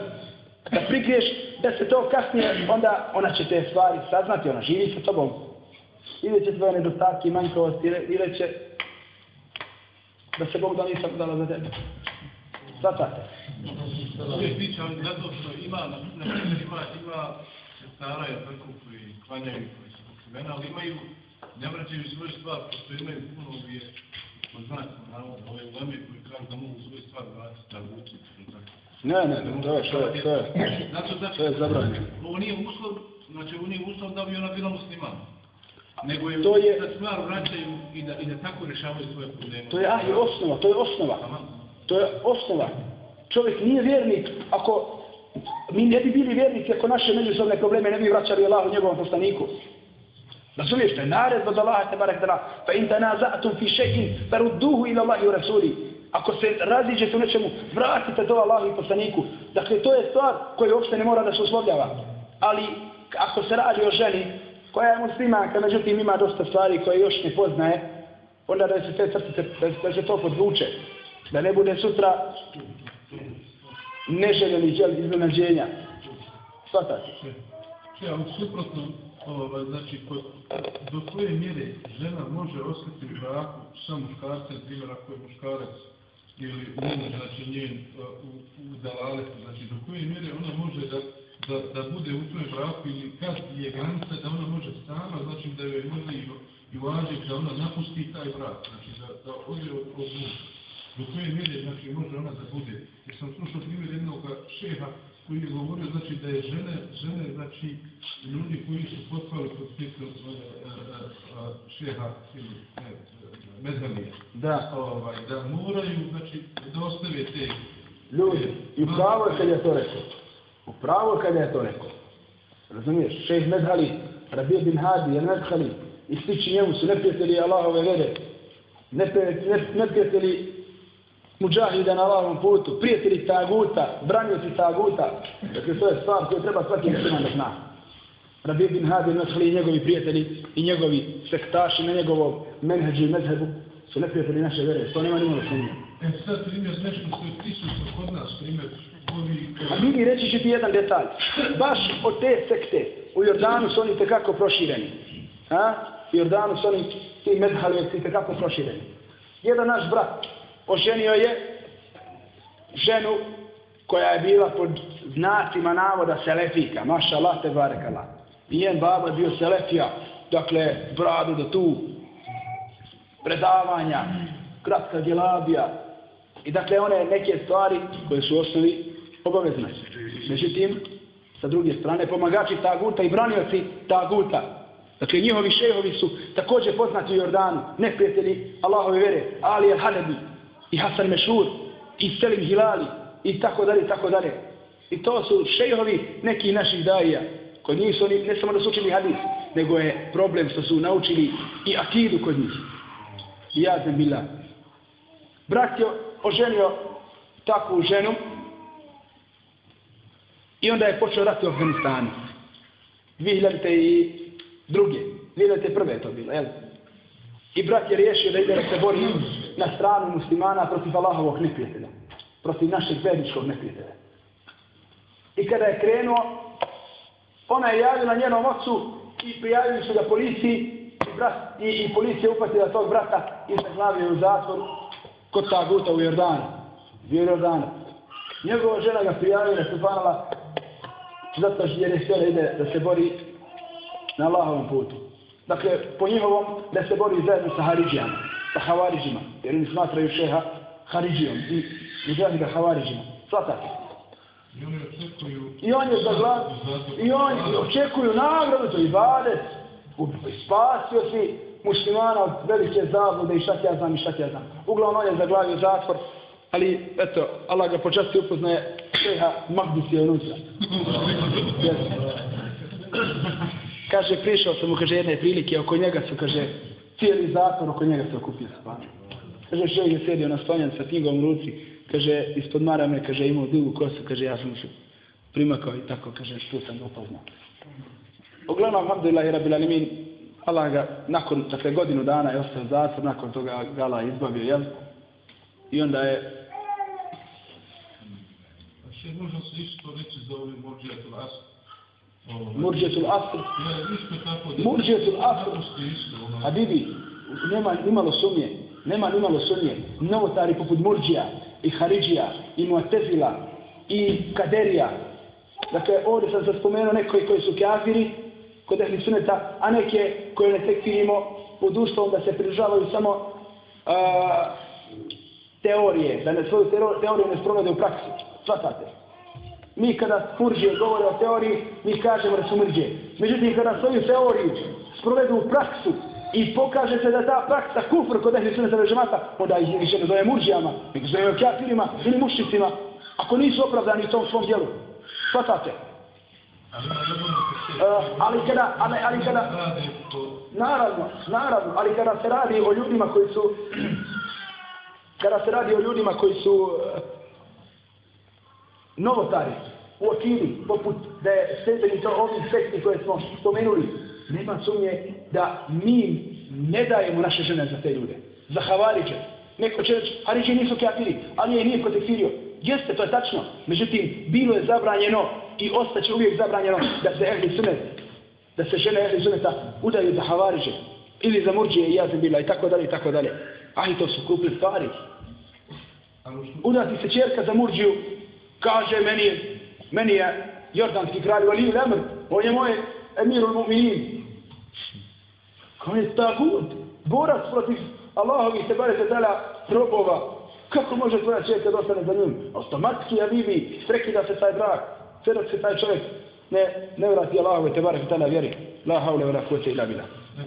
da prikriješ da se to kasnije, onda ona će te stvari saznati, ona živi sa tobom. Ide će tvoje nedostatke i manjkovosti i reće da se Bog da nisam dala za tebe. Svatate. Uvijek priča, ali zato što ima, na, primjer, ima, ima stara je tako koji klanjaju, koji su pokrivena, ali imaju, ne vraćaju svoju stvar, pošto imaju puno ovije, po znaku, naravno, ove uleme koji kažu da mogu svoju stvar vratiti, da vuci, tako. Ne, ne, ne, to je, to je, to je, Znači, znači, to je zabranjeno. ovo nije uslov, znači, ovo nije uslov da bi ona bila musliman. Nego je, To je- da stvar vraćaju i da, i da tako rešavaju svoje probleme. To je ah, je osnova, to je osnova. Tamam. To je osnova. Čovjek nije vjernik ako mi ne bi bili vjernici ako naše međusobne probleme ne bi vraćali Allahu njegovom poslaniku. Razumiješ, to je naredba od Allaha te barek dala. Fa in tanaza'tum fi shay'in farudduhu ila Allahi wa rasuli. Ako se raziđete u nečemu, vratite to Allahu i poslaniku. Dakle, to je stvar koja uopšte ne mora da se uslovljava. Ali, ako se radi o ženi, koja je muslimanka, međutim ima dosta stvari koje još ne poznaje, onda da se te crtice, da, da se to podvuče. Da ne bude sutra neželjeni žel iznenađenja. Svatate. Ja, u suprotno, ovaj, znači, kod, do koje mjere žena može ostati u braku sa muškarcem, primjer ako je muškarac ili muž, znači njen e, u, u dalaletu, znači do koje mjere ona može da, da, da bude u toj braku ili kad je granica da ona može sama, znači da joj može i, i važi da ona napusti taj brak, znači da, da ode od, od muža. Do koje mjere, znači, može ona da bude. Jer sam slušao primjer jednog šeha koji je govorio, znači, da je žene, žene, znači, ljudi koji su potpali pod smislu šeha ili ne, mezalije. Da. Ovaj, da moraju, znači, da ostave te... Ljudi, i upravo je kad je to rekao. Upravo je kad je to rekao. Razumiješ? Šejh Medhali, Rabir bin Hadi, El Medhali, i sliči njemu su neprijatelji Allahove vere, neprijatelji, ne, neprijatelji muđahida na Allahovom putu, prijatelji taguta, branioci taguta. Dakle, to je stvar koju treba svaki musliman da zna. Rabir bin Hadi, Medhali i njegovi prijatelji i njegovi sektaši na njegovom menheđu i mezhebu su neprijatelji naše vere. To nema nimalo sumnje. E sad primjer nešto što je prisustvo kod nas, primjer, ovi... A vidi, reći ću ti jedan detalj. Baš od te sekte u Jordanu su oni tekako prošireni. A? U Jordanu su oni ti medhalijevci tekako prošireni. Jedan naš brat oženio je ženu koja je bila pod znacima navoda selefika. Maša Allah te barekala. I njen baba je bio selefija. Dakle, bradu do tu. Predavanja. Kratka djelabija. I dakle, one neke stvari koje su osnovi obavezne. Međutim, sa druge strane, pomagači taguta i branioci taguta. Dakle, njihovi šehovi su također poznati u Jordanu, neprijatelji Allahove vere, Ali al-Halebi i Hasan Mešur. i Selim Hilali i tako dalje, i tako dalje. I to su šejhovi neki naših daija, koji nisu oni, ne samo da su učili hadis, nego je problem što su naučili i akidu kod njih. I ja znam bila. Brat je oženio takvu ženu i onda je počeo rat u Afganistanu. 2002. 2001. je to bilo, jel? I brat je riješio da ide da se bori na stranu muslimana protiv Allahovog neprijatelja. Protiv našeg zajedničkog neprijatelja. I kada je krenuo, ona je javila njenom ocu i prijavili su ga policiji i, brat, i, i policija upatila tog brata i zaglavio u zatvor kod ta guta u Jordanu. U Jordanu. Njegova žena ga prijavila, subhanala, zato što je htjela ide da se bori na Allahovom putu. Dakle, po njihovom da se bori zajedno sa Haridžijama, sa Havariđima, jer oni smatraju šeha Haridžijom i Mujahida Havariđima. Svatate. I on je zaglav, i on očekuju nagradu, to i bade, spasio si muslimana od velike zablude i šta ja znam i šta ja znam. Uglavnom on je zaglavio zatvor, ali eto, Allah ga počasti upoznaje šeha Mahdisi unutra. Yes. Kaže, prišao sam mu, kaže, jedne prilike, oko njega su, kaže, cijeli zakon oko njega se okupio spavanje. Kaže, čovjek je sedio na stonjan sa knjigom u ruci, kaže, ispod marame, kaže, imao dugu kosu, kaže, ja sam se primakao i tako, kaže, tu sam ga upoznao. Uglavnom, alhamdulillah, rabbil alimin, Allah ga, nakon, dakle, godinu dana je ostao zatvor, nakon toga ga Allah izbavio, jel? I onda je... Še možda se isto reći za ovim Murđijatul Asr? Murđetul Asr? Murđetul isto tako. Asr? Habibi, nema nimalo sumnje, nema nimalo sumnje. Novotari poput Murđija i Haridžija i Muatezila i Kaderija. Dakle, ovdje sam se spomenuo nekoj koji su kafiri kod ehli suneta, a neke koje ne tekfirimo pod uslovom da se pridržavaju samo uh, teorije, da ne svoju teoriju ne sprovode u praksi. Svatate. Mi kada furđe govore o teoriji, mi kažemo da su mrđe. Međutim, kada svoju teoriju sprovedu u praksu i pokaže se da ta praksa kufr kod ehli suneta ve džemata, onda ih više ne zove murđijama, nego zove kafirima ili mušicima, ako nisu opravdani u tom svom djelu. Svatate. Uh, ali kada, ali, ali kada, naravno, naravno, ali kada se radi o ljudima koji su, kada se radi o ljudima koji su uh, novotari, u akidi, poput da je stepeni to ovih sekti koje smo spomenuli, nema sumnje da mi ne dajemo naše žene za te ljude, za havariđe. Neko će reći, hariđe nisu kafiri, ali je nije protekfirio. Jeste, to je tačno. Međutim, bilo je zabranjeno i ostaće uvijek zabranjeno da se ehli sunet, da se žene ehli suneta udaju za havariđe ili za murđije i jazim bila i tako dalje i tako dalje. A i to su kupili stvari. Udati se čerka za murđiju, kaže meni je, meni je jordanski kralj Valiju Lemr, on je moj emirul mu'minin. Kao je tagut, borac protiv Allahovih te bare te tala robova. Kako može tvoja čerka da ostane za njim? Automatski, ja bibi, prekida se taj brak, sve dok se taj čovjek ne, ne vrati Allahove te bare te tala vjeri. La haule vela kvote ila bila.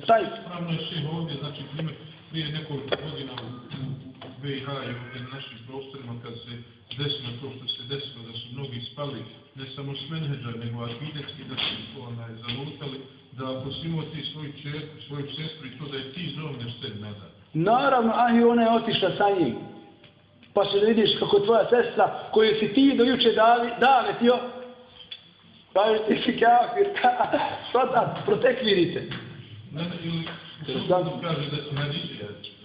Taj, Pravno je ših ovdje, znači primjer, prije nekoliko godina u BiH i ovdje na našim prostorima kad se desilo to što se desilo, da su mnogi spali, ne samo s menheđa, nego akidetski, da su onaj, zalutali, da ako si imao ti svoju čerku, svoju sestru i to da je ti zovneš te nazad. naravno, ah i ona je otišla sa njim. Pa se da vidiš kako tvoja sestra, koju si ti do juče davi, davetio, kaže ti si kafir, *laughs* sada, protekvirite. Ne, ne, ili suprotno kaže da razumiješ?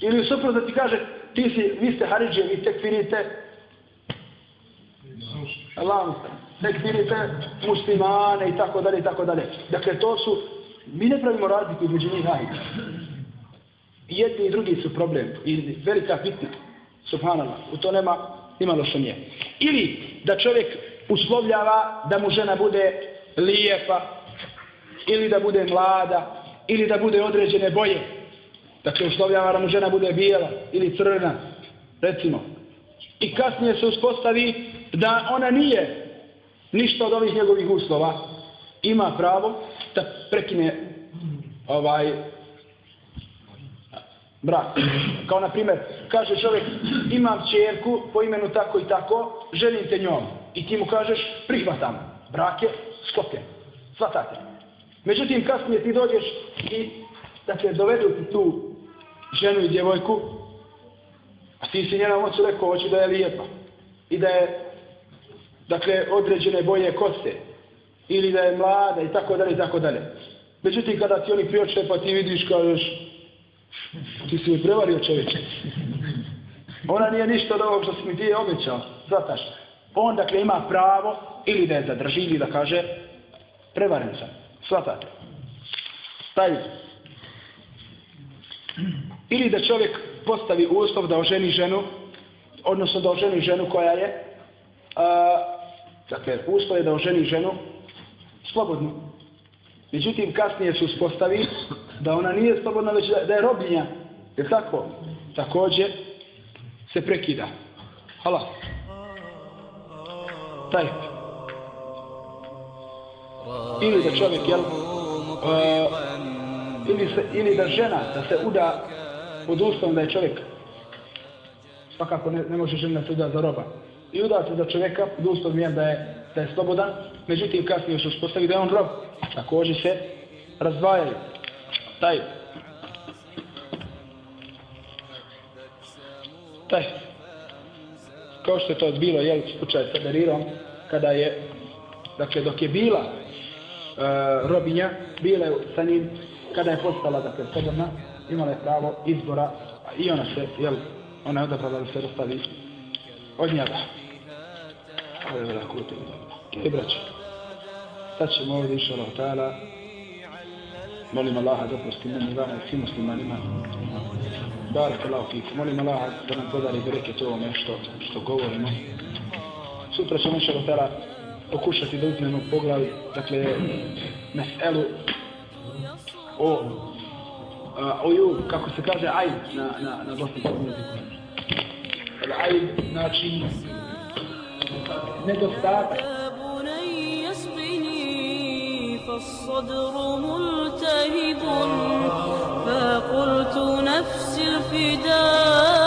Ili suprotno ti kaže, ti si, vi ste Haridžije, vi tekfirite, Allah vam tekfirite muslimane i tako dalje i tako dalje. Dakle, to su, mi ne pravimo razliku između njih najde. I jedni i drugi su problem. I velika fitna. Subhanallah. U to nema, imalo što nije. Ili da čovjek uslovljava da mu žena bude lijepa, ili da bude mlada, ili da bude određene boje. Dakle, uslovljava da mu žena bude bijela ili crna, recimo. I kasnije se uspostavi da ona nije ništa od ovih njegovih uslova. Ima pravo da prekine ovaj brak. Kao na primjer, kaže čovjek, imam čerku po imenu tako i tako, želim te njom. I ti mu kažeš, prihvatam. Brak je sklopljen. Svatate. Međutim, kasnije ti dođeš i, dakle, dovedu ti tu ženu i djevojku, a ti si njena moću rekao, hoću da je lijepa. I da je, dakle, određene boje kose Ili da je mlada i tako dalje i tako dalje. Međutim, kada ti oni prioče, pa ti vidiš kao još, ti si mi prevario čovječe. Ona nije ništa od ovog što si mi ti je obećao. Zataš. On, dakle, ima pravo ili da je zadrži ili da kaže prevaren sam. Svatate. Taj. Ili da čovjek postavi uslov da oženi ženu, odnosno da oženi ženu koja je, a, dakle, uslov je da oženi ženu slobodnu. Međutim, kasnije se uspostavi da ona nije slobodna, već da, da je robinja. Je tako? Također se prekida. Hala. Taj. Ili da čovjek, jel, uh, ili, se, ili da žena, da se uda pod uslovom da je čovjek svakako ne, ne može žena se uda za roba. I uda se za čovjeka pod uslovom da je, da je slobodan, međutim kasnije se uspostavi da je on rob. Također se razdvajaju. Taj. Taj. Kao što je to bilo, jel, slučaj sa Berirom, kada je, dakle, dok je bila uh, robinja, bila je sa njim, kada je postala, dakle, slobodna, imala je pravo izbora, a i ona se, jel, ona je odabrala da se rastavi od njega. Ovo je velako u. I braći, sad ćemo ovdje inša Allah ta'ala, molim Allaha da prosti meni vama i svim muslimanima. Barak Allah fik. Molim Allaha da nam podari bereke to ovome što, što govorimo. Sutra ćemo inša Allah ta'ala pokušati da uzmemo poglavi, dakle, meselu o oju, kako se kaže, aj na, na, na bosanskom jeziku. Aj, znači, nedostatak. فالصدر ملتهب فقلت نفسي الفداء